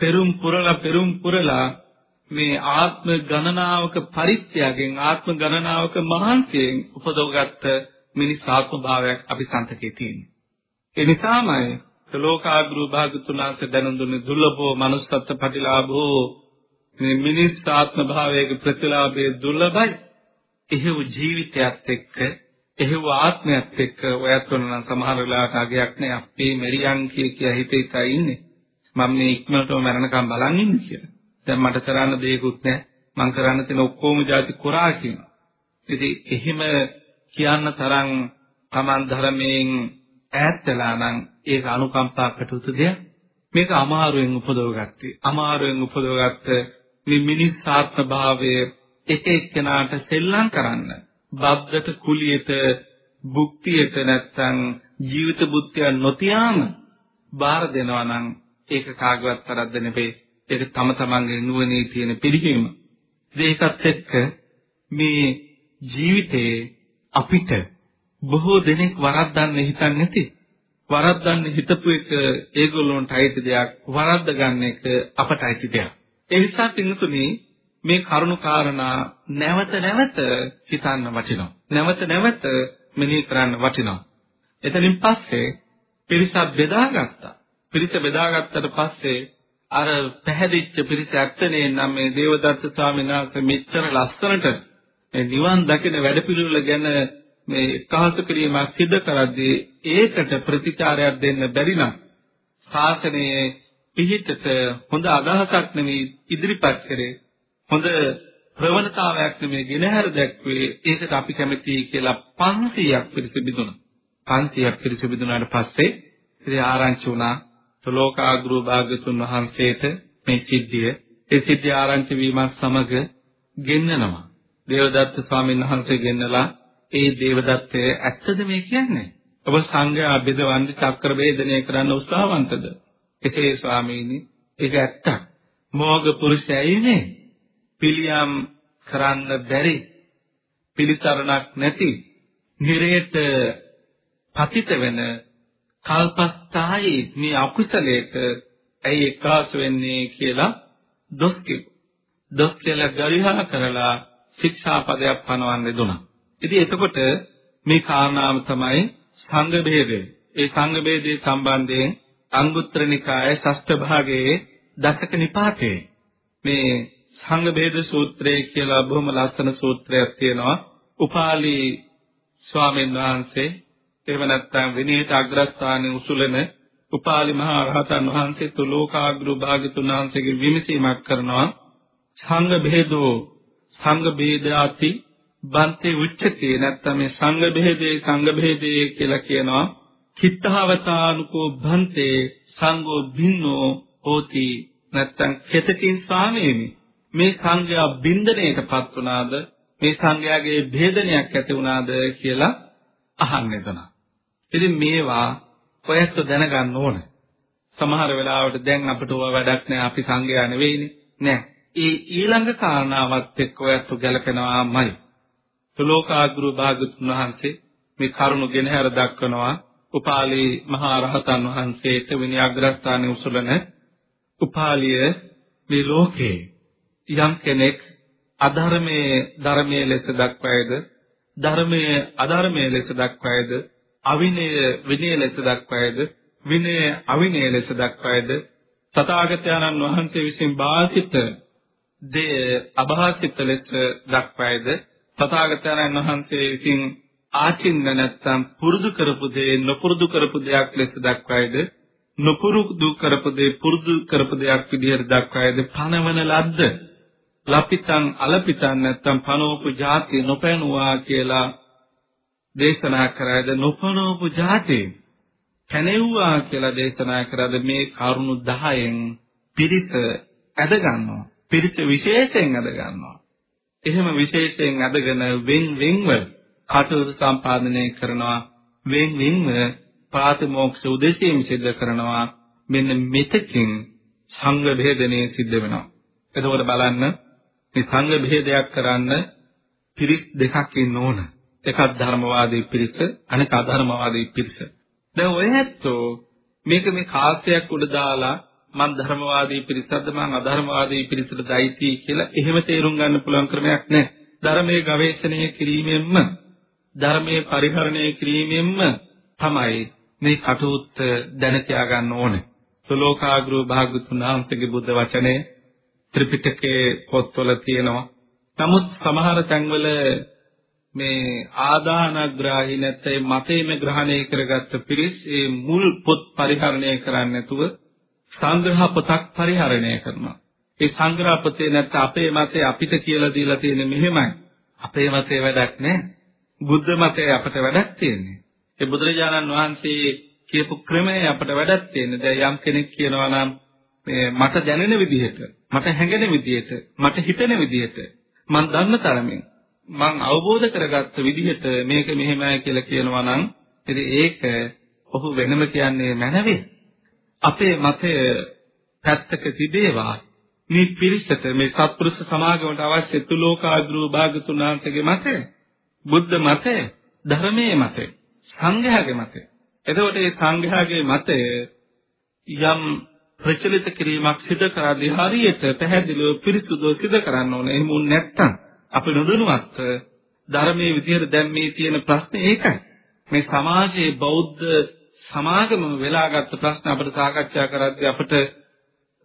පෙරුම් පුරලා පෙරුම් පුරලා මේ ආත්ම ගණනාවක පරිත්‍යාගයෙන් ආත්ම ගණනාවක මහන්සියෙන් උපදවගත්ත මිනිස් ආත්ම භාවයක් අපි සන්තකේ තියෙන්නේ. ඒ නිසාමයි ලෝකාග්‍රු භාගතුනාස දැනුම් දුන්නේ දුර්ලභෝ manussත්ත්ව ප්‍රතිලාභෝ මේ මිනිස් ආත්ම භාවයක ප්‍රතිලාභයේ දුර්ලභයි. එහෙව් ජීවිතයත් එක්ක එහෙව් ආත්මයත් එක්ක ඔයත් වෙනනම් සමහර වෙලාවට අගයක් නෑ අපේ මෙරියන් කිය කිය හිතේ ඉතා ඉන්නේ. මම මේ ඉක්මනටම මරණකම් බලන් ඉන්නේ කියලා. දැන් මට කරන්න දෙයක්වත් නෑ. මං කරන්න තියෙන ඔක්කොම જાති කොරා කියනවා. ඉතින් එහෙම කියන්න තරම් Taman ධර්මයෙන් ඈත් වෙලා නම් ඒක අනුකම්පා කටයුතු දෙයක්. මේක අමාරුවෙන් උපදවගත්තේ. අමාරුවෙන් උපදවගත්ත මේ මිනිස් ආත්ම භාවයේ එක එක්කෙනාට සෙල්ලම් කරන්න. බද්දට කුලියට භුක්තියට නැත්තම් ජීවිත බුද්ධිය නොතියාම බාර දෙනවා නම් ඒක කාගවත් තරද්ද නෙවෙයි. ඒක තම තමන්ගේ නුවණේ තියෙන පිළිහිම. ඒකත් එක්ක මේ ජීවිතේ අපිට බොහෝ දෙනෙක් වරද්දන්න හිතන්නේ නැති. වරද්දන්න හිතපු එක ඒගොල්ලොන්ට අයිති දෙයක් වරද්ද ගන්න එක අපට අයිති දෙයක්. ඒ නිසා පින්තුනි මේ කරුණු කාරණා නැවත නැවත හිතන්න වටිනවා. නැවත නැවත මෙනෙහි කරන්න වටිනවා. එතනින් පස්සේ පිරිසක් බෙදාගත්තා. පිරිස බෙදාගත්තට පස්සේ අර පැහැදිච්ච පිරිස ඇත්තනේ නම් මේ දේවදත්ත ස්වාමීන් වහන්සේ මෙච්චර ලස්සනට මේ නිවන් දකින වැඩපිළිවෙල ගැන මේ එකහසු කිරීමක් සිදු කරද්දී ඒකට ප්‍රතිචාරයක් දෙන්න බැරි නම් ශාසනයේ පිහිටට හොඳ අදහසක් නෙමෙයි ඉදිරිපත් කරේ. හොඳ ප්‍රවණතාවයක් නෙමෙයි ගෙනහැර දැක්වේ. ඒකට අපි කැමතියි කියලා 500ක් පිරිස බෙදුණා 500ක් පිරිස බෙදුනාට පස්සේ ඉතින් ආරංචි වුණා. ලෝකාග්‍රු භාගතුන් වහන්සේට මේ සිද්ධිය. ඒ සිද්ධිය ආරංචි වීමත් සමග ගෙන්නනවා. දේවදත්ත ස්වාමීන් වහන්සේ ගෙන්නලා ඒ දේවදත්තය ඇත්තද මේ කියන්නේ? ඔබ සංඝයා බෙදවන්න චක්‍ර වේදනය කරන්න උත්සාහවන්තද? එසේ ස්වාමීනි ඒක ඇත්තක්. මෝග පුරුෂයයිනේ පිළියම් කරන්න බැරි පිළිසරණක් නැති නිරේත පතිත වෙන කල්පස්ථායි මේ අකුසලයක ඇයි එකාස වෙන්නේ කියලා දොස් කිව්වා. දොස් කියලා ගරිහා කරලා ශික්ෂා පදයක් පනවන්නේ දුනා. ඉතින් එතකොට මේ කාරණාව තමයි සංඝ භේදය. ඒ සංඝ භේදයේ සම්බන්ධයෙන් අංගුත්තර නිකායේ ෂෂ්ඨ භාගයේ දසක නිපාතේ මේ සංඝ භේද සූත්‍රය කියලා බොහොම ලස්සන සූත්‍රයක් තියෙනවා. උපාලි ස්වාමීන් වහන්සේ එහෙම නැත්නම් විනීත අග්‍රස්ථානයේ උසුලන උපාලි මහ රහතන් වහන්සේ තුලෝකාග්‍රු භාග්‍යතුන් වහන්සේගේ විමසීමක් කරනවා සංඝ භේදෝ සංඝ ભેදාති බන්තේ උච්චතේ නැත්නම් මේ සංඝ ભેදේ සංඝ ભેදේ කියලා කියනවා චිත්තවතානුකෝ බන්තේ සංඝෝ භින්නෝ හෝති නැත්නම් කෙතකින් ස්වාමීනි මේ සංඝයා බින්දණයටපත් වුණාද මේ සංඝයාගේ ભેදනයක් ඇති වුණාද කියලා අහන්නේ තන. ඉතින් මේවා ඔයත් දැනගන්න ඕනේ. සමහර වෙලාවට දැන් අපිට ඕවා වැඩක් නැහැ අපි සංඝයා නෙවෙයිනේ. නෑ. ඒ ඊළඟ කාරණාවත් එක්ක ඔයත් ගැලපෙනවාමයි. තුලෝකාගුරු භාගතුන් වහන්සේ මේ කරුණ ගෙනහැර දක්වනවා උපාලි මහා රහතන් වහන්සේට විනයාග්‍රස්ථානයේ උසුලන උපාලිය මේ ලෝකේ යම් කෙනෙක් අධර්මයේ ධර්මයේ ලෙස දක්වයිද ධර්මයේ අධර්මයේ ලෙස දක්වයිද අවිනය විනය ලෙස දක්වයිද විනය අවිනය ලෙස දක්වයිද තථාගතයන්න් වහන්සේ විසින් වාසිත දේ අභාසිත ලෙස දක්වයිද? තථාගතයන්න් වහන්සේ විසින් ආචින්න නැත්තම් පුරුදු කරපු දේ නොපුරුදු කරපු දෙයක් ලෙස දක්වයිද? නොපුරුදු කරපු දේ පුරුදු කරපු දෙයක් විදිහට දක්වයිද? පනවන ලද්ද? ලපිතං අලපිතං නැත්තම් පනෝපු ಜಾති නොපැනුවා කියලා දේශනා කරාද නොපනෝපු ಜಾති පැනෙව්වා කියලා දේශනා කරාද මේ කරුණු 10න් පිරිත ඇද ගන්නවා. පිරිත විශේෂයෙන් ඇද ගන්නවා එහෙම විශේෂයෙන් ඇදගෙන වෙන් වෙන්ව කටයුතු සම්පාදනය කරනවා වෙන් වෙන්ව ප්‍රාතිමෝක්ෂ උදෙසින් සිද්ධ කරනවා මෙන්න මෙතකින් සංඝ භේදනයේ සිද්ධ වෙනවා එතකොට බලන්න මේ සංඝ භේදයක් කරන්න පිරිස් දෙකක් ඉන්න ඕන. එකක් ධර්මවාදී පිරිස අනෙක අධර්මවාදී පිරිස. දැන් ඔය ඇත්තෝ මේක මේ කාර්යයක් උඩ දාලා මං ධර්මවාදී පිරිසක්ද මං අධර්මවාදී පිරිසට දයිති කියලා එහෙම තේරුම් ගන්න පුළුවන් ක්‍රමයක් නැහැ. ධර්මයේ ගවේෂණය කිරීමෙන්ම ධර්මයේ පරිහරණය කිරීමෙන්ම තමයි මේ කටයුත්ත දැන තියා ගන්න ඕනේ. සලෝකාග්‍රෝ භාගතුන් වහන්සේගේ බුද්ධ වචනේ ත්‍රිපිටකයේ පොත්වල තියෙනවා. නමුත් සමහර තැන්වල මේ ආදානග්‍රාහී නැත්නම් මතේම ග්‍රහණය කරගත්ත පිරිස් ඒ මුල් පොත් පරිහරණය කරන්නේ නැතුව සංග්‍රහ පොතක් පරිහරණය කරනවා. ඒ සංග්‍රහ පොතේ නැත්නම් අපේ මතේ අපිට කියලා දීලා තියෙන මෙහෙමයි. අපේ මතේ වැඩක් නැහැ. බුද්ධ මතේ අපිට වැඩක් තියෙන්නේ. ඒ බුදුරජාණන් වහන්සේ කියපු ක්‍රමය අපිට වැඩක් තියෙන්නේ. දැන් යම් කෙනෙක් කියනවා නම් මේ මට දැනෙන විදිහට මට හැඟෙන විදිහට මට හිතෙන විදිහට මම දන්න තරමින් මම අවබෝධ කරගත්ත විදිහට මේක මෙහෙමයි කියලා කියනවා නම් ඉතින් ඒක ඔහු වෙනම කියන්නේ මැනවේ අපේ මතය පැත්තක තිබේවා මේ පිරිසට මේ සත්පුරුෂ සමාගමට අවශ්‍ය තුලෝකාග්‍රෝ භාගතුන් වහන්සේගේ මතය බුද්ධ මතය ධර්මයේ මතය සංඝයාගේ මතය එතකොට මේ සංඝයාගේ මතය යම් ප්‍රචලිත කිරීමක් සිදු කරද්දී හරියට පැහැදිලිව පිරිසුදුව සිදු කරන්න ඕනේ. එහෙම වුනේ නැත්නම් අපි නොදැනුවත් ධර්මයේ විදිහට දැන් මේ තියෙන ප්‍රශ්නේ ඒකයි. මේ සමාජයේ බෞද්ධ සමාගම වෙලාගත් ප්‍රශ්න අපිට සාකච්ඡා කරද්දී අපිට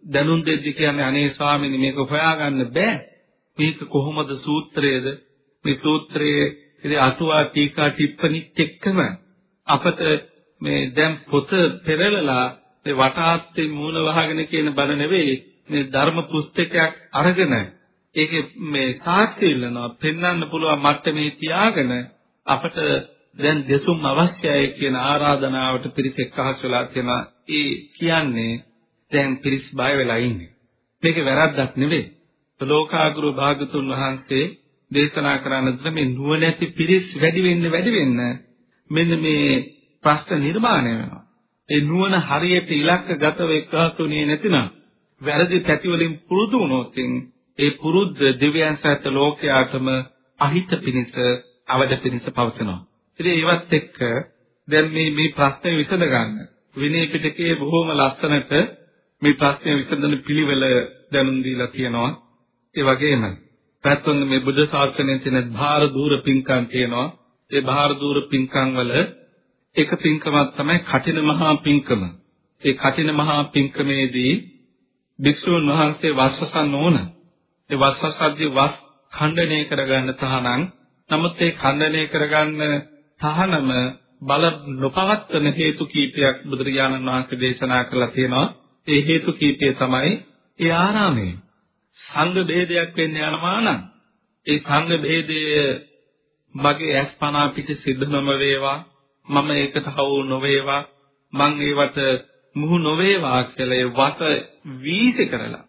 දැනුම් දෙද්දි කියන්නේ අනේ ස්වාමීනි මේක හොයාගන්න බෑ. මේක කොහොමද සූත්‍රයේද? මේ සූත්‍රයේ ඉතින් අටුවා ටීකා ටිප්පණිත් එක්කම අපට මේ දැන් පොත පෙරලලා මේ වටාත්තේ මූණ වහගෙන කියන බල නෙවෙයි මේ ධර්ම පුස්තකයක් අරගෙන ඒකේ මේ සාක්ෂි ඉල්ලනවා පෙන්වන්න පුළුවන් මට්ටමේ තියාගෙන අපට දැන් දෙසුම් අවශ්‍යයි කියන ආරාධනාවට පිරිස එක්කහස් වෙලා තියෙනවා ඒ කියන්නේ දැන් පිරිස් බය වෙලා ඉන්නේ මේක වැරද්දක් නෙවෙයි ලෝකාගුරු භාගතුන් වහන්සේ දේශනා කරන මේ නුවණැති පිරිස් වැඩි වෙන්න වැඩි වෙන්න මෙන්න මේ ප්‍රශ්න නිර්මාණය වෙනවා. ඒ නුවණ හරියට ඉලක්කගතව එක්කාසුනේ නැතිනම් වැරදි පැති වලින් පුරුදු වුණොත් ඒ පුරුද්ද දිව්‍යයන් සහිත ලෝකයාටම අහිත පිණිස අවද පිණිස පවතිනවා. ඉතින් ඒවත් එක්ක දැන් මේ මේ ප්‍රශ්නේ විසඳ ගන්න විනය පිටකයේ බොහොම ලස්සනට මේ ප්‍රශ්නේ විසඳන පිළිවෙල දැනුම් දීලා තියෙනවා. ඒ වගේම පැත්තොන් මේ බුද්ධ ශාසනයේ තියෙන භාර දූර පින්කම් තියෙනවා. ඒ භාර දූර පින්කම් වල එක පින්කමක් තමයි කටින මහා පින්කම. ඒ කටින මහා පින්කමේදී භික්ෂුන් වහන්සේ වස්සසන්න ඕන. ඒ වස්සසද්දී වස් ඛණ්ඩණය කරගන්න තහනම් නමුත් ඒ ඛණ්ඩණය කරගන්න තහනම බල නොපවත්වන හේතු කීපයක් බුදුරජාණන් වහන්සේ දේශනා කළා තියෙනවා. ඒ හේතු කීපය තමයි ඒ ආරාමය. සංඝ ભેදයක් වෙන්න යනවා නම් ඒ සංඝ ભેදය මගේ ඇස්පනා පිට සිද්ධ නොම වේවා මම ඒකට හවු නොවේවා මං ඒවට මුහු නොවේවා කියලා ඒ වත වීසි කරලා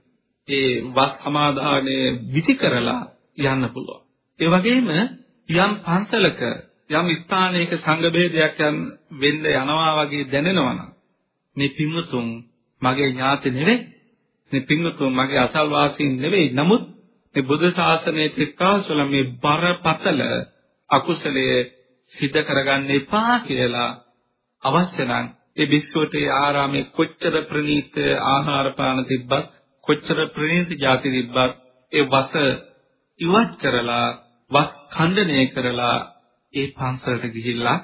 ඒ වස් සමාදානයේ විසි කරලා යන්න පුළුවන්. ඒ වගේම යම් පන්සලක යම් ස්ථානයක සංඝ ભેදයක් යන වෙන්න යනවා වගේ දැනෙනවා නම් මේ පින්වතුන් මගේ ඥාති නෙවෙයි. මේ පින්වතුන් මගේ අසල්වාසීන් නෙවෙයි. නමුත් මේ බුද්ධ ශාසනයේ ත්‍රිකාසවල මේ බරපතල අකුසලයේ සිද්ධ කරගන්න එපා කියලා අවශ්‍ය නම් ඒ බිස්කුවට ආරාමේ කොච්චර ප්‍රණීත ආහාර පාන තිබ්බත් කොච්චර ප්‍රණීත ಜಾති තිබ්බත් ඒ වස ඉවත් කරලා වස් ඛණ්ඩනය කරලා ඒ පන්සලට ගිහිල්ලා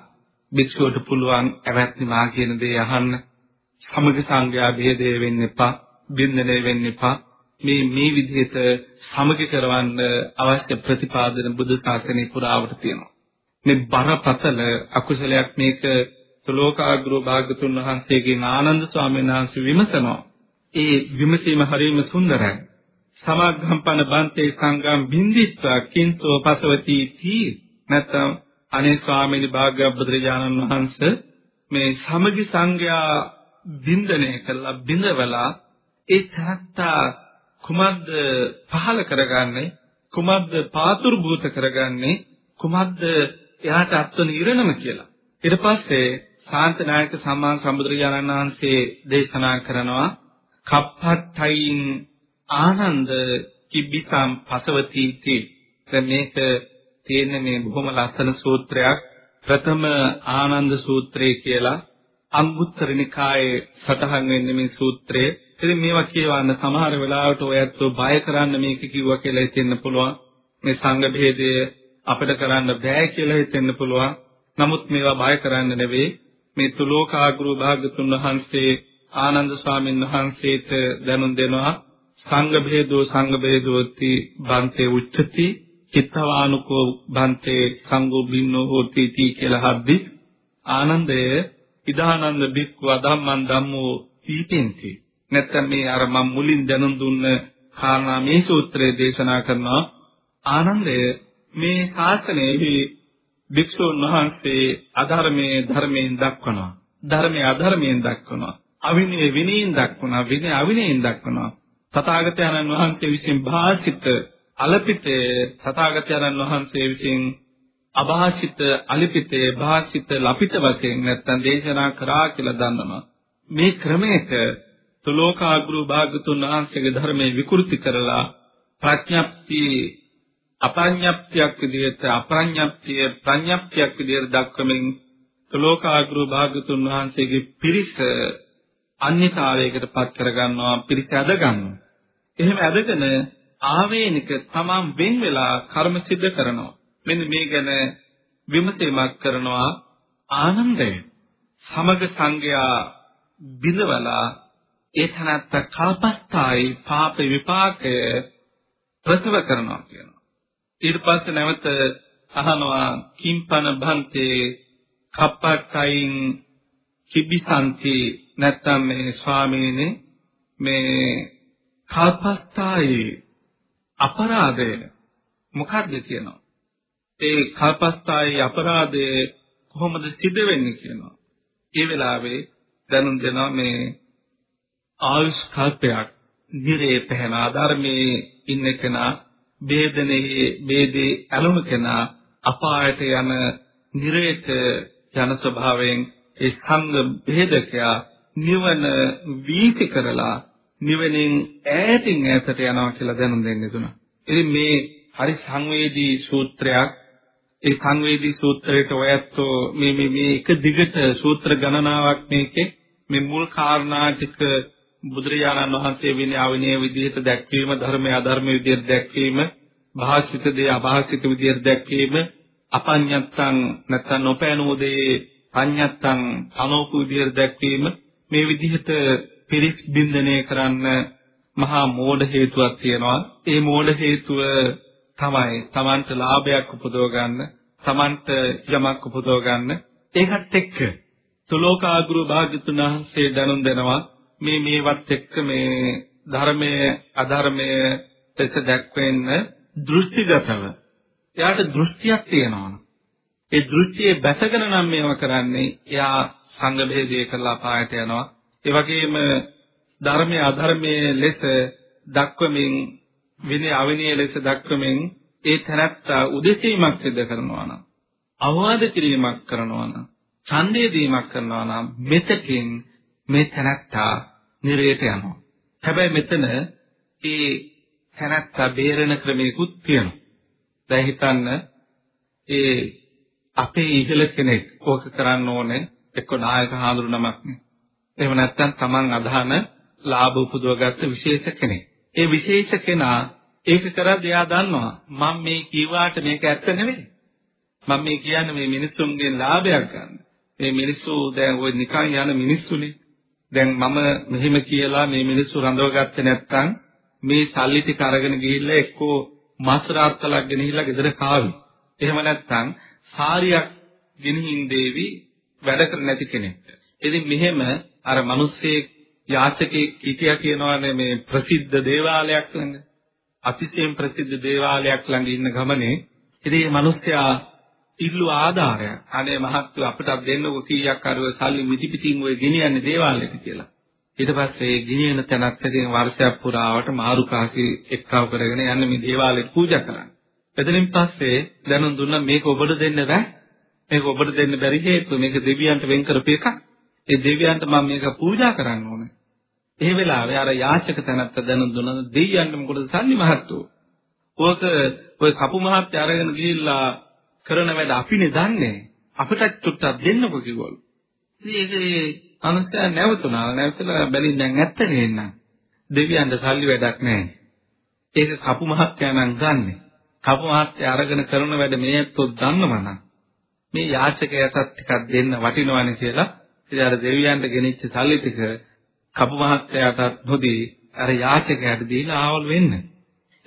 බිස්කුවට පුළුවන් ඇවැත්නි මා කියන දේ අහන්න සමග සංඝයා ભેදේ වෙන්න එපා බින්දනේ වෙන්න එපා මේ මේ විදිහට සමග කරවන්න අවශ්‍ය ප්‍රතිපාදන බුදු ශාසනය පුරාවට තියෙනවා මේ බරපතල අකුසලයක් මේක ලෝකාග්‍රෝ භාගතුන් වහන්සේගෙන් ආනන්ද ස්වාමීන් වහන්සේ විමසනවා. ඒ විමසීම හරියම සුන්දරයි. සමාගම්පන බන්තේ සංගම් බින්දිත්වා කිංසෝ පසවති තී නැත්නම් අනේ ස්වාමීනි භාග්‍ය බුදුරජාණන් වහන්සේ මේ සමගි සංඝයා බින්දනය කළා බිඳවලා ඒ තාත්තා කුමද්ද පහල කරගන්නේ කුමද්ද පාතුරුභූත කරගන්නේ කුමද්ද එයාට අත්වන ඉරණම කියලා. ඊට පස්සේ ශාන්තනායක සම්මා සම්බුදුරජාණන් වහන්සේ දේශනා කරනවා කප්පට්ඨයින් ආනන්ද කිබ්බිසම් පසවති තී. දැන් මේක තියෙන මේ බොහොම ලස්සන සූත්‍රයක් ප්‍රථම ආනන්ද සූත්‍රය කියලා අංගුත්තර නිකායේ සටහන් වෙන්නේ මේ සූත්‍රය. ඉතින් මේවා කියවන්න සමහර වෙලාවට ඔයත් බය කරන්න මේක කිව්වා කියලා හිතෙන්න පුළුවන්. මේ සංඝ භේදය අපිට කරන්න බෑ කියලා හිතෙන්න පුළුවන්. නමුත් මේවා බය කරන්න නෙවෙයි. මේ තුලෝකාග්‍රෝ භාගතුන් වහන්සේ ආනන්ද ස්වාමීන් වහන්සේට දැනුම් දෙනවා සංඝ භේදෝ සංඝ භේදෝති බන්තේ උච්චති චිත්තවානුකෝ බන්තේ සංඝෝ බින්නෝ හෝති කියලා හද්දි ආනන්දය ඉදානන්ද බික්ඛු ධම්මං ධම්මෝ තීපෙන්ති නැත්නම් මේ අර මම මුලින් දැනුම් දුන්න කාරණා මේ සූත්‍රයේ දේශනා කරනවා ආනන්දය මේ ශාසනයෙහි භික්ෂුන් වහන්සේ අධර්මයේ ධර්මයෙන් දක්වනවා. ධර්මයේ අධර්මයෙන් දක්වනවා. අවිනය විනයෙන් දක්වනවා. විනය අවිනයෙන් දක්වනවා. තථාගතයන්න් වහන්සේ විසින් භාෂිත අලපිතේ තථාගතයන්න් වහන්සේ විසින් අභාෂිත අලිපිතේ භාෂිත ලපිත වශයෙන් නැත්තම් දේශනා කරා කියලා දන්නවා. මේ ක්‍රමයට තුලෝකාග්‍රු භාගතුන් වහන්සේගේ ධර්මයේ විකෘති කරලා ප්‍රඥප්ති අපඤ්ඤප්තියක් විදිහට අප්‍රඤ්ඤප්තිය ප්‍රඤ්ඤප්තියක් විදිහට දක්වමින් ලෝකාග්‍රෝ භාගතුන් වහන්සේගේ පිරිස අන්‍යතාවයකට පත් කරගන්නවා පිරිස ඇද ගන්නවා. එහෙම ඇදගෙන ආවේනික තමන් වෙන් වෙලා කර්ම සිද්ධ කරනවා. මෙන්න මේ ගැන විමසීමක් කරනවා ආනන්දය. සමග සංගයා බිඳවලා ඒ තනත්ත කාපස්ථායි පාප විපාකය ප්‍රසව කරනවා කියනවා. ඊට පස්සේ නැවත අහනවා කිම්පන භන්තේ කප්පට්ටයින් කිබිසන්ති නැත්තම් මේ ස්වාමීනි මේ කාපස්ථායේ අපරාධය මොකක්ද කියනවා? ඒ කල්පස්ථායේ අපරාධය කොහොමද සිදු වෙන්නේ කියනවා. ඒ වෙලාවේ දැනුම් දෙනවා මේ ආයුෂ් කල්පයක් නිරේ පැහැන ආධර්මයේ ඉන්න කෙනා වේදනයේ වේදේ ඇලුණු කෙනා අපායට යන නිරේත යන ස්වභාවයෙන් ඒ සංඝ ભેදකයා නිවන වීති කරලා නිවනින් ඈතින් ඈතට යනවා කියලා දැනුම් දෙන්න දුනා. ඉතින් මේ හරි සංවේදී සූත්‍රයක් ඒ සංවේදී සූත්‍රයට ඔයත්ෝ මේ මේ මේ එක දිගට සූත්‍ර ගණනාවක් මේකේ මේ මුල් කාරණා ටික බුදුරජාණන් වහන්සේ විනය අවිනය විදිහට දැක්වීම ධර්මයේ අධර්මයේ විදිහට දැක්වීම භාෂිත දේ අභාෂිත විදිහට දැක්වීම අපඤ්ඤත්තං නැත්නම් නොපෑනෝ දේ පඤ්ඤත්තං අනෝපු විදිහට දැක්වීම මේ විදිහට පිරිස් බින්දනය කරන්න මහා මෝඩ හේතුවක් තියෙනවා. ඒ මෝඩ හේතුව තමයි Tamanට ලාභයක් උපදව ගන්න Tamanට යමක් උපදව ගන්න. ඒකත් එක්ක තුලෝකාගුරු භාග්‍යතුන් වහන්සේ දැනුම් දෙනවා මේ මේවත් එක්ක මේ ධර්මයේ අධර්මයේ දෙක දැක්වෙන්න දෘෂ්ටිගතව. එයාට දෘෂ්ටියක් තියෙනවා. ඒ දෘෂ්ටියේ බැසගෙන නම් මේව කරන්නේ. එයා සංඝ බෙහෙදය කරලා පායට යනවා. ඒ වගේම ධර්මයේ අධර්මයේ ලෙස දක්වමින් විනය අවිනය ලෙස දක්වමින් ඒ තැනත්තා උදෙසීමක් සිදු කරනවා නම් අවවාද කිරීමක් කරනවා නම් ඡන්දය දීමක් කරනවා නම් මෙතකින් මේ තැනත්තා නිරයට යනවා. හැබැයි මෙතන ඒ තැනත්තා බේරෙන ක්‍රමයකුත් තියෙනවා. දැන් හිතන්න ඒ අපේ ඉහළ කෙනෙක් ඕක කරන්න ඕනේ එක්ක නායක හාමුදුරු නමක් නේ. එහෙම නැත්නම් Taman අදහන ලාභ උපදවගත්ත විශේෂ කෙනෙක්. ඒ විශේෂ කෙනා ඒක කරද්දී එයා දන්නවා මම මේ කීවාට මේක ඇත්ත නෙවෙයි. මම මේ කියන්නේ මේ මිනිස්සුන්ගෙන් ලාභයක් ගන්න. මේ මිනිස්සු දැන් ওই නිකන් යන මිනිස්සුනේ. දැන් මම මෙහෙම කියලා මේ මිනිස්සු රඳවගත්තේ නැත්නම් මේ සල්ලි ටික අරගෙන ගිහිල්ලා එක්කෝ මස් රාත්තලක් ගෙනහිල්ලා ගෙදර කාවි. එහෙම නැත්නම් සාරියක් ගෙනihin දේවි වැඩ කර නැති කෙනෙක්ට. ඉතින් මෙහෙම අර මිනිස්සේ යාචකෙක් හිටියා කියනවානේ මේ ප්‍රසිද්ධ දේවාලයක් ළඟ. අතිශයින් ප්‍රසිද්ධ දේවාලයක් ළඟ ඉන්න ගමනේ ඉතින් මේ මිනිස්සයා ඉල්ලු ආධාරයක්. අනේ මහත්තු අපිට දෙන්නකෝ කීයක් අරව සල්ලි මිටිපිටින් ඔය ගෙනියන්නේ දේවාලෙට කියලා. ඊට පස්සේ ගෙනියන තැනත් ඉතින් වර්ෂයක් පුරාවට මාරු කාසි එක්කව කරගෙන යන්නේ මේ දේවාලෙට පූජා කරන්න. එතනින් පස්සේ දැනුම් දුන්නා මේක ඔබට දෙන්න බෑ. මේක ඔබට දෙන්න බැරි හේතුව මේක දෙවියන්ට වෙන් කරපු එකක්. ඒ දෙවියන්ට මම මේක පූජා කරන්න ඕනේ. ඒ වෙලාවේ අර යාචක තැනත්ත දැනුම් දුන්නා දෙවියන්ට මොකටද සල්ලි මහත්තු. ඕක ඔය කපු මහත්ය අරගෙන ගිහිල්ලා කරන වැඩ අපිනේ දන්නේ. අපිටත් චුට්ටක් දෙන්නකෝ කිව්වලු. ඉතින් ඒකේ අනුස්තය නැවතුණා. නැවතලා බැලින් දැන් ඇත්ත නේන්න. දෙවියන්ට සල්ලි වැඩක් නැහැ. ඒක කපු මහත්යා නම් ගන්නෙ. කපු මහත්යා අරගෙන කරන වැඩ මේ ඇත්තෝ දන්නවනම් මේ යාචකයාටත් ටිකක් දෙන්න වටිනවනේ කියලා ඉතින් අර දෙවියන්ට ගෙනිච්ච සල්ලි ටික කපු මහත්තයාටත් නොදී අර යාචකයාට දීලා ආවල් වෙන්න.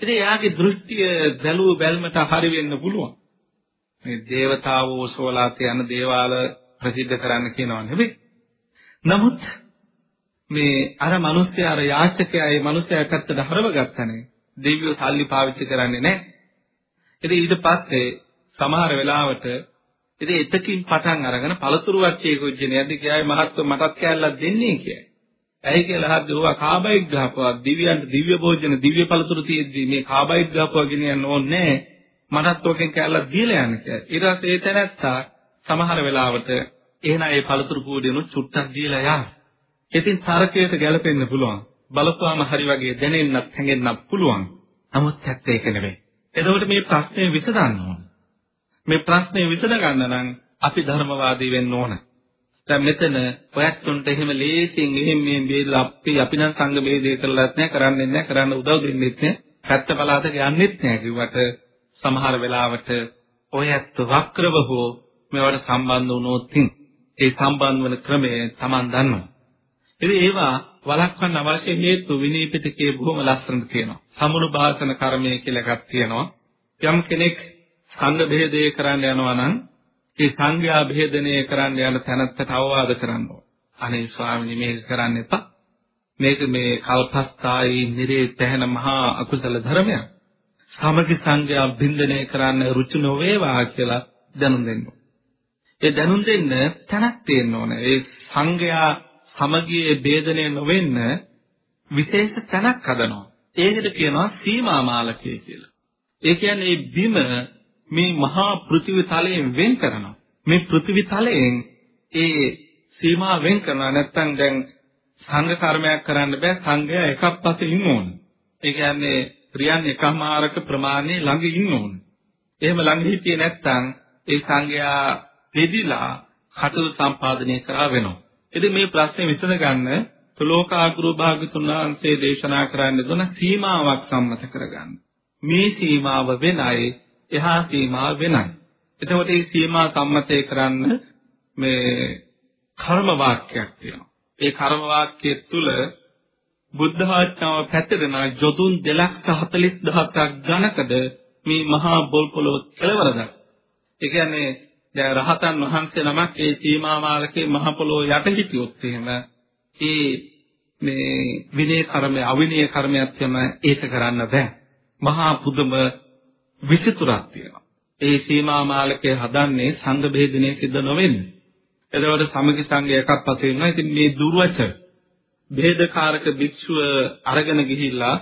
ඉතින් එයාගේ දෘෂ්ටිය බැලුව බැල්මට හරි වෙන්න පුළුවන්. මේ దేవතාවෝ සෝලාත යන දේවාල ප්‍රසිද්ධ කරන්න කියනවා නෙවෙයි. නමුත් මේ අර මිනිස්සයා අර යාචකයා ඒ මිනිස්සයා පැත්තට හරව ගත්තනේ. දෙවියෝ සල්ලි පාවිච්චි කරන්නේ නැහැ. ඉතින් ඊට පස්සේ සමහර වෙලාවට ඉතින් එතකින් පටන් අරගෙන පළතුරු වච්චේ කුජ්ජනේ කියායි මහත්ව මටත් කෑල්ලක් දෙන්නේ කියයි. ඇයි කියලා අහද්දි ඕවා කාබයිඩ් ගහපුවා දිව්‍යයන්ට දිව්‍ය භෝජන දිව්‍ය පළතුරු තියෙද්දි මේ කාබයිඩ් ගහපුවා ගෙනියන්න ඕනේ මටත් ඔකෙන් කෑල්ලක් දීලා යන්න කියලා. ඊට පස්සේ ඒ තැනත්තා සමහර වෙලාවට එහෙනම් ඒ පළතුරු කූඩේනු චුට්ටක් දීලා යා. ඉතින් තරකයට ගැලපෙන්න පුළුවන්. බලපුවාම හරි වගේ දැනෙන්නත් හැඟෙන්නත් පුළුවන්. නමුත් ඇත්ත ඒක නෙවෙයි. එතකොට මේ ප්‍රශ්නේ විසඳන්න ඕන. මේ ප්‍රශ්නේ විසඳ ගන්න නම් අපි ධර්මවාදී වෙන්න ඕන. දැන් මෙතන ඔයත්තුන්ට එහෙම ලේසියෙන් එහෙම මේ බේරලා අපි අපි නම් සංඝ බේදේ කරලත් නැහැ කරන්නේ නැහැ කරන්න උදව් දෙන්නෙත් නැහැ පැත්ත පළාතක යන්නෙත් නැහැ කිව්වට සමහර වෙලාවට ඔයත්තු වක්‍රව හෝ මේවට සම්බන්ධ වුණොත් ඒ සම්බන්ධ වන ක්‍රමය Taman දන්නවා. ඉතින් ඒවා වළක්වන්න අවශ්‍ය හේතු විනී පිටකයේ බොහොම ලස්සනට තියෙනවා. සමුනුභාසන කර්මය කියලා එකක් තියෙනවා. යම් කෙනෙක් සංඝ බෙහෙදේ කරන්න යනවා නම් ඒ සංඝයා බෙහෙදනය කරන්න යන තැනත්තට අවවාද කරන්න ඕන. අනේ ස්වාමීනි මේක කරන්න එපා. මේක මේ කල්පස්ථායි නිරේ තැහෙන මහා අකුසල ධර්මයක්. සමගි සංඝයා බින්දනය කරන්න රුචි නොවේවා කියලා දැනුම් දෙන්න. ඒ දැනුම් දෙන්න තැනක් තියෙන්න ඕන. ඒ සංඝයා සමගියේ ભેදනය නොවෙන්න විශේෂ තැනක් හදනවා. ඒකට කියනවා සීමා මාලකය කියලා. ඒ කියන්නේ මේ බිම මේ මහා පෘථිවි තලයෙන් වෙන් කරනවා. මේ පෘථිවි තලයෙන් ඒ සීමා වෙන් කරනවා. නැත්තම් දැන් සංඝ කර්මයක් කරන්න බෑ සංඝයා එකක් පස්සේ ඉන්න ඕන. ඒ කියන්නේ ක්‍රියන් එකමාරක ප්‍රමාණය ළඟ ඉන්න ඕන. එහෙම ළඟ හිටියේ නැත්තම් ඒ සංඝයා දෙදිලා කටයුතු සම්පාදනය කරා වෙනවා. ඉතින් මේ ප්‍රශ්නේ විසඳගන්න තුලෝකාග්‍රෝ භාගතුන් වහන්සේ දේශනා කරන්න දුන සීමාවක් සම්මත කරගන්න. මේ සීමාව වෙනයි එහා සීමාව වෙනයි. එතකොට මේ සීමා සම්මතය කරන්න මේ කර්ම වාක්‍යයක් තියෙනවා. ඒ කර්ම වාක්‍යය තුල බුද්ධ ආඥාව පැතිරෙන ජොතුන් 240000ක් ගණකද මේ මහා බොල් පොළොව කෙලවරද. ඒ කියන්නේ දැන් රහතන් වහන්සේ නමක් ඒ සීමා මාලකේ මහ පොළොව යට හිටියොත් එහෙම ඒ මේ විනය කර්මය අවිනය කර්මයක් තම ඒක කරන්න බෑ. මහා පුදුම විසිතුරක් තියෙනවා. ඒ සීමා මාලකය හදන්නේ සංඝ බෙහෙදනය සිද්ධ නොවෙන්නේ. එතකොට සමගි සංඝය එකක් පස්සේ වෙනවා. ඉතින් මේ දුර්වච බෙහෙදකාරක භික්ෂුව අරගෙන ගිහිල්ලා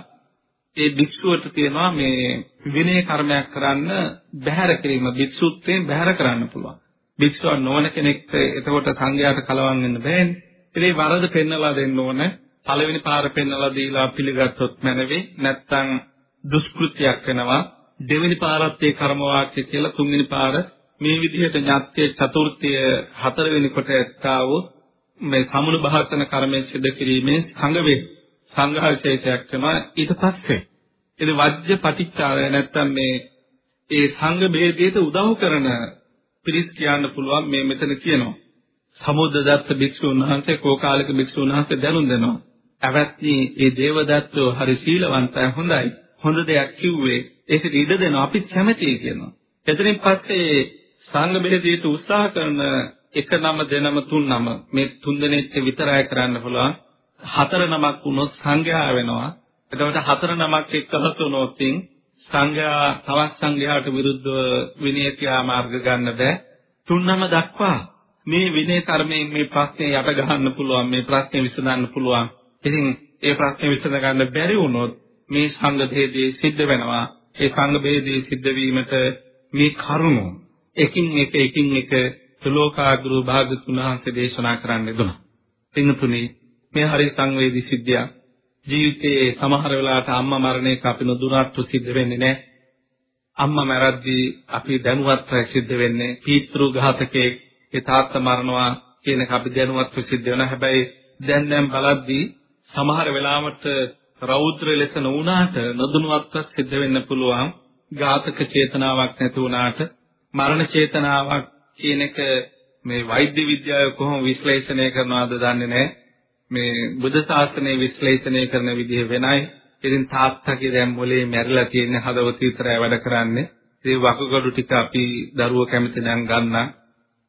ඒ භික්ෂුවට තියෙනවා මේ විනය කර්මයක් කරන්න බැහැර කිරීම භික්ෂුත්වයෙන් බැහැර කරන්න පුළුවන්. භික්ෂුවක් නොවන කෙනෙක්ට එතකොට සංඝයාට කලවම් වෙන්න බෑනේ. ඉතින් වරද පෙන්නලා දෙන්න ඕන. පළවෙනි පාර පෙන්නලා දීලා පිළිගත්තොත් මැනවේ නැත්තම් දුෂ්කෘතියක් වෙනවා. දෙවෙනි පාරත් ඒ කර්ම වාක්‍ය කියලා තුන්වෙනි පාර මේ විදිහට ඥාත්‍ය චතුර්ථය හතරවෙනි කොට ඇත්තා වූ මේ සමුණු භාෂණ කර්මයේ සිදු කිරීමේ සංගවේ සංඝාශේෂයක් වෙනවා. ඊට පස්සේ ඉතින් වජ්‍ය පටිච්චාරය නැත්තම් මේ ඒ සංඝ ભેදයට උදව් කරන පිරිස් කියන්න පුළුවන් මේ මෙතන කියනවා. සමුද්දදත්ත භික්ෂුන් වහන්සේ කෝකාලික භික්ෂුන් වහන්සේ දැනුම් දෙනවා. අවත්නි ඒ දේවදත්තෝ හරි සීලවන්තයි හොඳයි. හොඳ දෙයක් කිව්වේ ඒකට ඉඩ දෙනවා. අපිත් කැමතියි කියනවා. එතනින් පස්සේ සංඝ බෙහෙදීට උත්සාහ කරන එක නම දෙනම තුන් නම මේ තුන් දෙනෙක් විතරයි කරන්න පුළුවන්. හතර නමක් වුණොත් සංඝයා වෙනවා. එතකොට හතර නමක් එක්කහස වුණොත් සංඝයා තවත් සංඝයාට විරුද්ධව විනය ක්‍රියා මාර්ග ගන්න බෑ. තුන් නම දක්වා මේ විනය කර්මයෙන් මේ ප්‍රශ්නේ යට ගහන්න පුළුවන් මේ ප්‍රශ්නේ විසඳන්න පුළුවන්. ඉතින් ඒ ප්‍රශ්නේ විසඳ ගන්න බැරි වුණොත් මේ සංඝ ભેදේ සිද්ධ වෙනවා ඒ සංඝ ભેදේ සිද්ධ වීමට මේ කරුණු එකින් එක එකින් එක ත්‍රිලෝකාග්‍රෝ භාගතුන් වහන්සේ දේශනා කරන්න දුනා. පින්තුනි මේ හරි සංවේදී සිද්ධිය ජීවිතයේ සමහර වෙලාවට අම්මා මරණයක අපි නොදුනත්තු සිද්ධ වෙන්නේ නැහැ. අම්මා මැරද්දී අපි දැනුවත්ව සිද්ධ වෙන්නේ පීතෘ ඝාතකයේ ඒ තාත්තා මරනවා කියන එක අපි දැනුවත්ව සිද්ධ වෙනවා. හැබැයි දැන් දැන් බලද්දී සමහර වෙලාවට රෞද්‍ර ලෙස නොවුනාට නොදුනත්ව සිද්ධ වෙන්න පුළුවන්. ඝාතක චේතනාවක් නැති වුණාට මරණ චේතනාවක් කියන එක මේ වෛද්‍ය විද්‍යාව කොහොම විශ්ලේෂණය කරනවද දන්නේ නැහැ. මේ බුද්ධ ශාස්ත්‍රයේ විශ්ලේෂණය කරන විදිහ වෙනයි. ඉතින් තාත්තගේ දැන් මොලේ මැරිලා තියෙන හදවත විතරයි වැඩ කරන්නේ. ඒ වකුගඩු ටික අපි දරුවෝ කැමති නම් ගන්නම්.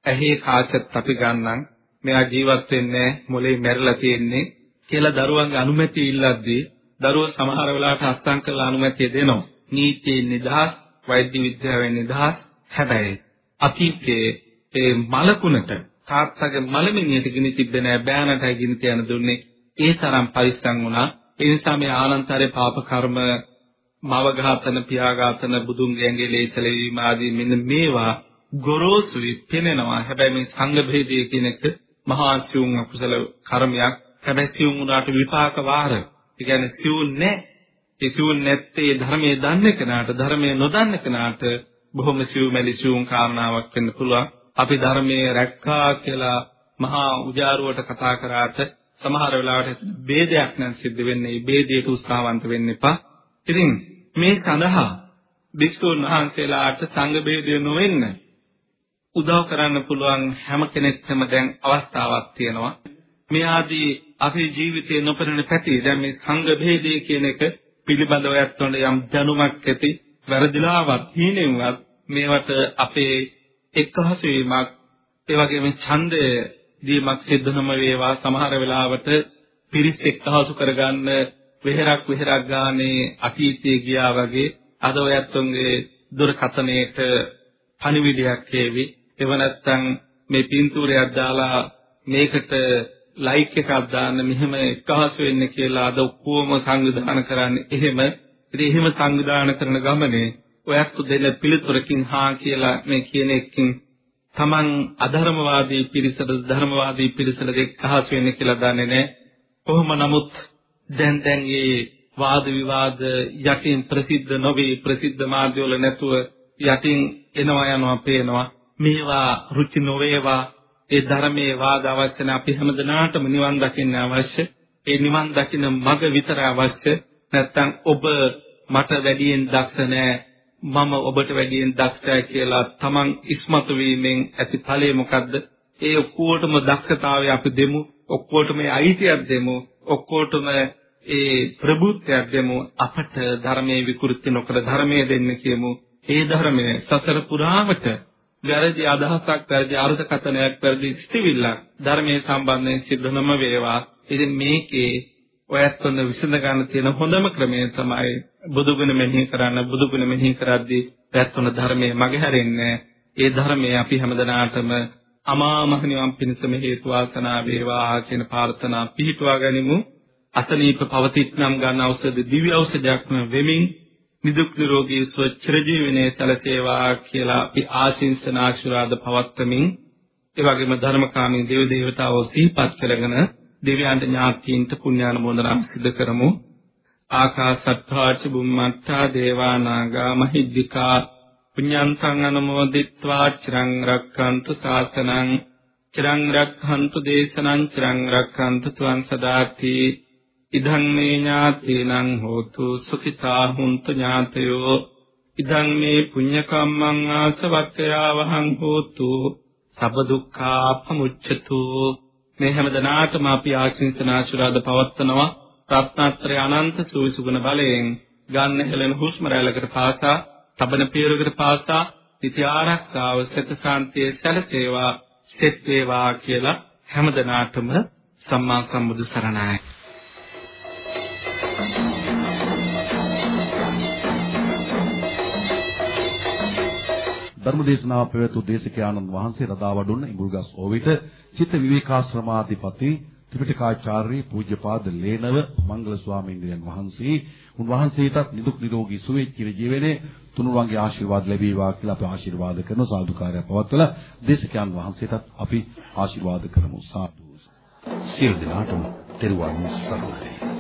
ඇහි කාචත් අපි ගන්නම්. මෙයා ජීවත් වෙන්නේ මොලේ මැරිලා තියෙන්නේ කියලා දරුවන්ගේ අනුමැතිය ඉල්ලද්දී දරුවෝ සමහර වෙලාවට අස්තං කරලා අනුමැතිය දෙනවා. නීතියෙන් නිදහස්, වෛද්‍ය විද්‍යාවෙන් නිදහස්. හැබැයි අතීතයේ ඒ මලකුණට තාත්තගේ මලමිනියට ගිනි තිබ්බේ නෑ බෑනටයි ගිනි තියන දුන්නේ. ඒ තරම් පරිස්සම් වුණා. ඒ නිසා මේ ආනන්තරේ පාප කර්ම මව ඝාතන පියා ඝාතන බුදුන්ගේ ඇඟිලි ඉසලවීම ආදී මෙන්න මේවා ගොරෝසුයි පෙනෙනවා. හැබැයි මේ සංඝ භේදය කියන එක මහා සිවුම් අකුසල කර්මයක්. හැබැයි සිවුම් උනාට විපාක වාර. ඒ කියන්නේ සිවුන් නැහැ. ඒ සිවුන් නැත්තේ ධර්මයේ දන්න කෙනාට ධර්මයේ නොදන්න කෙනාට බොහොම සිවුමැලි සිවුම් කාරණාවක් වෙන්න පුළුවන්. අපි ධර්මයේ රැක්කා කියලා මහා උජාරුවට කතා කරාට සමහර වෙලාවට ભેදයක් නම් සිද්ධ වෙන්නේ. ඒ ભેදයට උත්සාහවන්ත වෙන්න එපා. ඉතින් මේ සඳහා භික්ෂුන් වහන්සේලාට සංඝ ભેදය නොවෙන්න උදව් කරන්න පුළුවන් හැම කෙනෙක්ටම දැන් අවස්ථාවක් තියෙනවා. මේ ආදී අපේ ජීවිතයේ නොපෙනෙන පැති දැන් මේ සංඝ ભેදය කියන එක පිළිබඳව ඇත්තොන්ට යම් දැනුමක් ඇති වැරදිලාවත් හීනෙන්වත් මේවට අපේ එක්හසු වීමක් ඒ වගේම ඡන්දය දීමක් සිද්ධ නොම වේවා. සමහර වෙලාවට පිරිස් එක්හසු කරගන්න වෙහෙරක් වෙහෙරක් ගානේ අතීතයේ ගියා වගේ අද ඔයත්තුන්ගේ දුරකතනයේට පණිවිඩයක් හේවි. එව නැත්තම් මේ පින්තූරයක් දාලා මේකට ලයික් එකක් දාන්න මෙහෙම එක්හසු වෙන්න කියලා අද ඔක්කොම සංවිධානය කරන්නේ. එහෙම. ඉතින් එහෙම සංවිධානය කරන ගමනේ ඔයත් දෙන පිළිතුරකින් හා කියලා මේ කියන එකකින් Taman අධර්මවාදී පිරිසට ධර්මවාදී පිරිසට දෙක්හස් වෙන්නේ කියලා දන්නේ නැහැ. කොහොම නමුත් දැන් දැන් මේ වාද විවාද යටින් ප්‍රසිද්ධ නොවේ ප්‍රසිද්ධ මාධ්‍යවල නැතුව යටින් එනවා යනවා පේනවා. මේවා රුචි නොවේවා. ඒ ධර්මයේ වාද අවශ්‍ය නැ අපි හැමදෙනාටම නිවන් දකින්න අවශ්‍ය. ඒ නිවන් දකින්න මඟ විතර අවශ්‍ය. නැත්තම් ඔබ මට වැඩියෙන් දක්ෂ නැහැ මම ඔබට වැඩියෙන් දක්ෂයි කියලා තමන් ඉස්මතු වීමෙන් ඇති ඵලය මොකද්ද? ඒ ඔක්කොටම දක්ෂතාවය අපි දෙමු. ඔක්කොටම අයිතියක් දෙමු. ඔක්කොටම ඒ ප්‍රබුද්ධයක් දෙමු. අපට ධර්මයේ විකෘති නොකර ධර්මයේ දෙන්න කියමු. ඒ ධර්මයේ සසර පුරාවට වැරදි අදහසක් වැරදි අර්ථකථනයක් වැරදි සිතිවිල්ලක් ධර්මයේ සම්බන්ධයෙන් සිද්ධ නොම වේවා. ඉතින් මේකේ ඔයත් වන විසඳ ගන්න තියෙන හොඳම ක්‍රමය තමයි බුදුගුණ මෙනෙහි කරන්න. බුදුගුණ මෙනෙහි කරද්දී පැත් වන ධර්මයේ මගහැරෙන්නේ. ඒ ධර්මයේ අපි හැමදෙනාටම අමා මහ නිවන් පිණසම හේතු වාසනා වේවා කියන ප්‍රාර්ථනා පිහිටුවා ගනිමු. අසනීප පවතිත්නම් ගන්න ඖෂධ දිව්‍ය ඖෂධයක්ම වෙමින් නිදුක් නිරෝගී සුව චිරජීවනයේ සැලසේවා කියලා අපි ආශිංසන ආශිර්වාද පවත්වමින් ඒ වගේම ධර්මකාමී දේව දේවතාවෝ සිහිපත් කරගෙන දෙවියන්ට ඥාතීන්ට පුණ්‍යානුමෝදනා සිදු කරමු. ආකාසත්තාච බුම්මත්තා දේවා නාග මහිද්దికා පුඤ්ඤන්තං අනුමෝදිත්වා චිරං රක්ඛන්තු ශාසනං චිරං රක්ඛන්තු දේශනං චිරං රක්ඛන්තු ත්වං සදාති. ඉදං මේ ඥාතීනං හෝතු සුඛිතා හුන්තු ඥාතයෝ ඉදං මේ පුඤ්ඤ කම්මං ආසවක්ඛයාවහං හෝතු සබ්බ දුක්ඛා පමුච්ඡතු මේ හැම දිනාටම අපි ආශිංසන ආශිර්වාද පවත්වනවා රත්නත්‍රය අනන්ත සූසුගුණ බලයෙන් ගන්න හෙළෙන හුස්ම රැල්ලකට පාසා තබන පියවරකට පාසා ඉති ආරක්ෂාව සත ශාන්තිය සැලසේවා සෙත් වේවා කියලා හැම දිනාටම සම්මා සම්බුදු සරණයි. ධර්මදේශනාව පැවැතු දේශකයාණන් වහන්සේ රදාවඩුන්න ඉඟුල්ගස් ඕවිත චිත්ත විවේකාශ්‍රමාධිපති ත්‍රිපිටකාචාර්ය පූජ්‍යපාද ලේනව මංගල ස්වාමීන් වහන්සේ. උන්වහන්සේටත් නිදුක් නිරෝගී සුවය චිර ජීවනයේ තුනුරුවන්ගේ ආශිර්වාද ලැබේවා කියලා අපි ආශිර්වාද කරන සාදුකාරය පවත්වලා දේශකයන් වහන්සේටත් අපි ආශිර්වාද කරමු. සාදු. සියලු දෙනාටම තෙරුවන් සරණයි.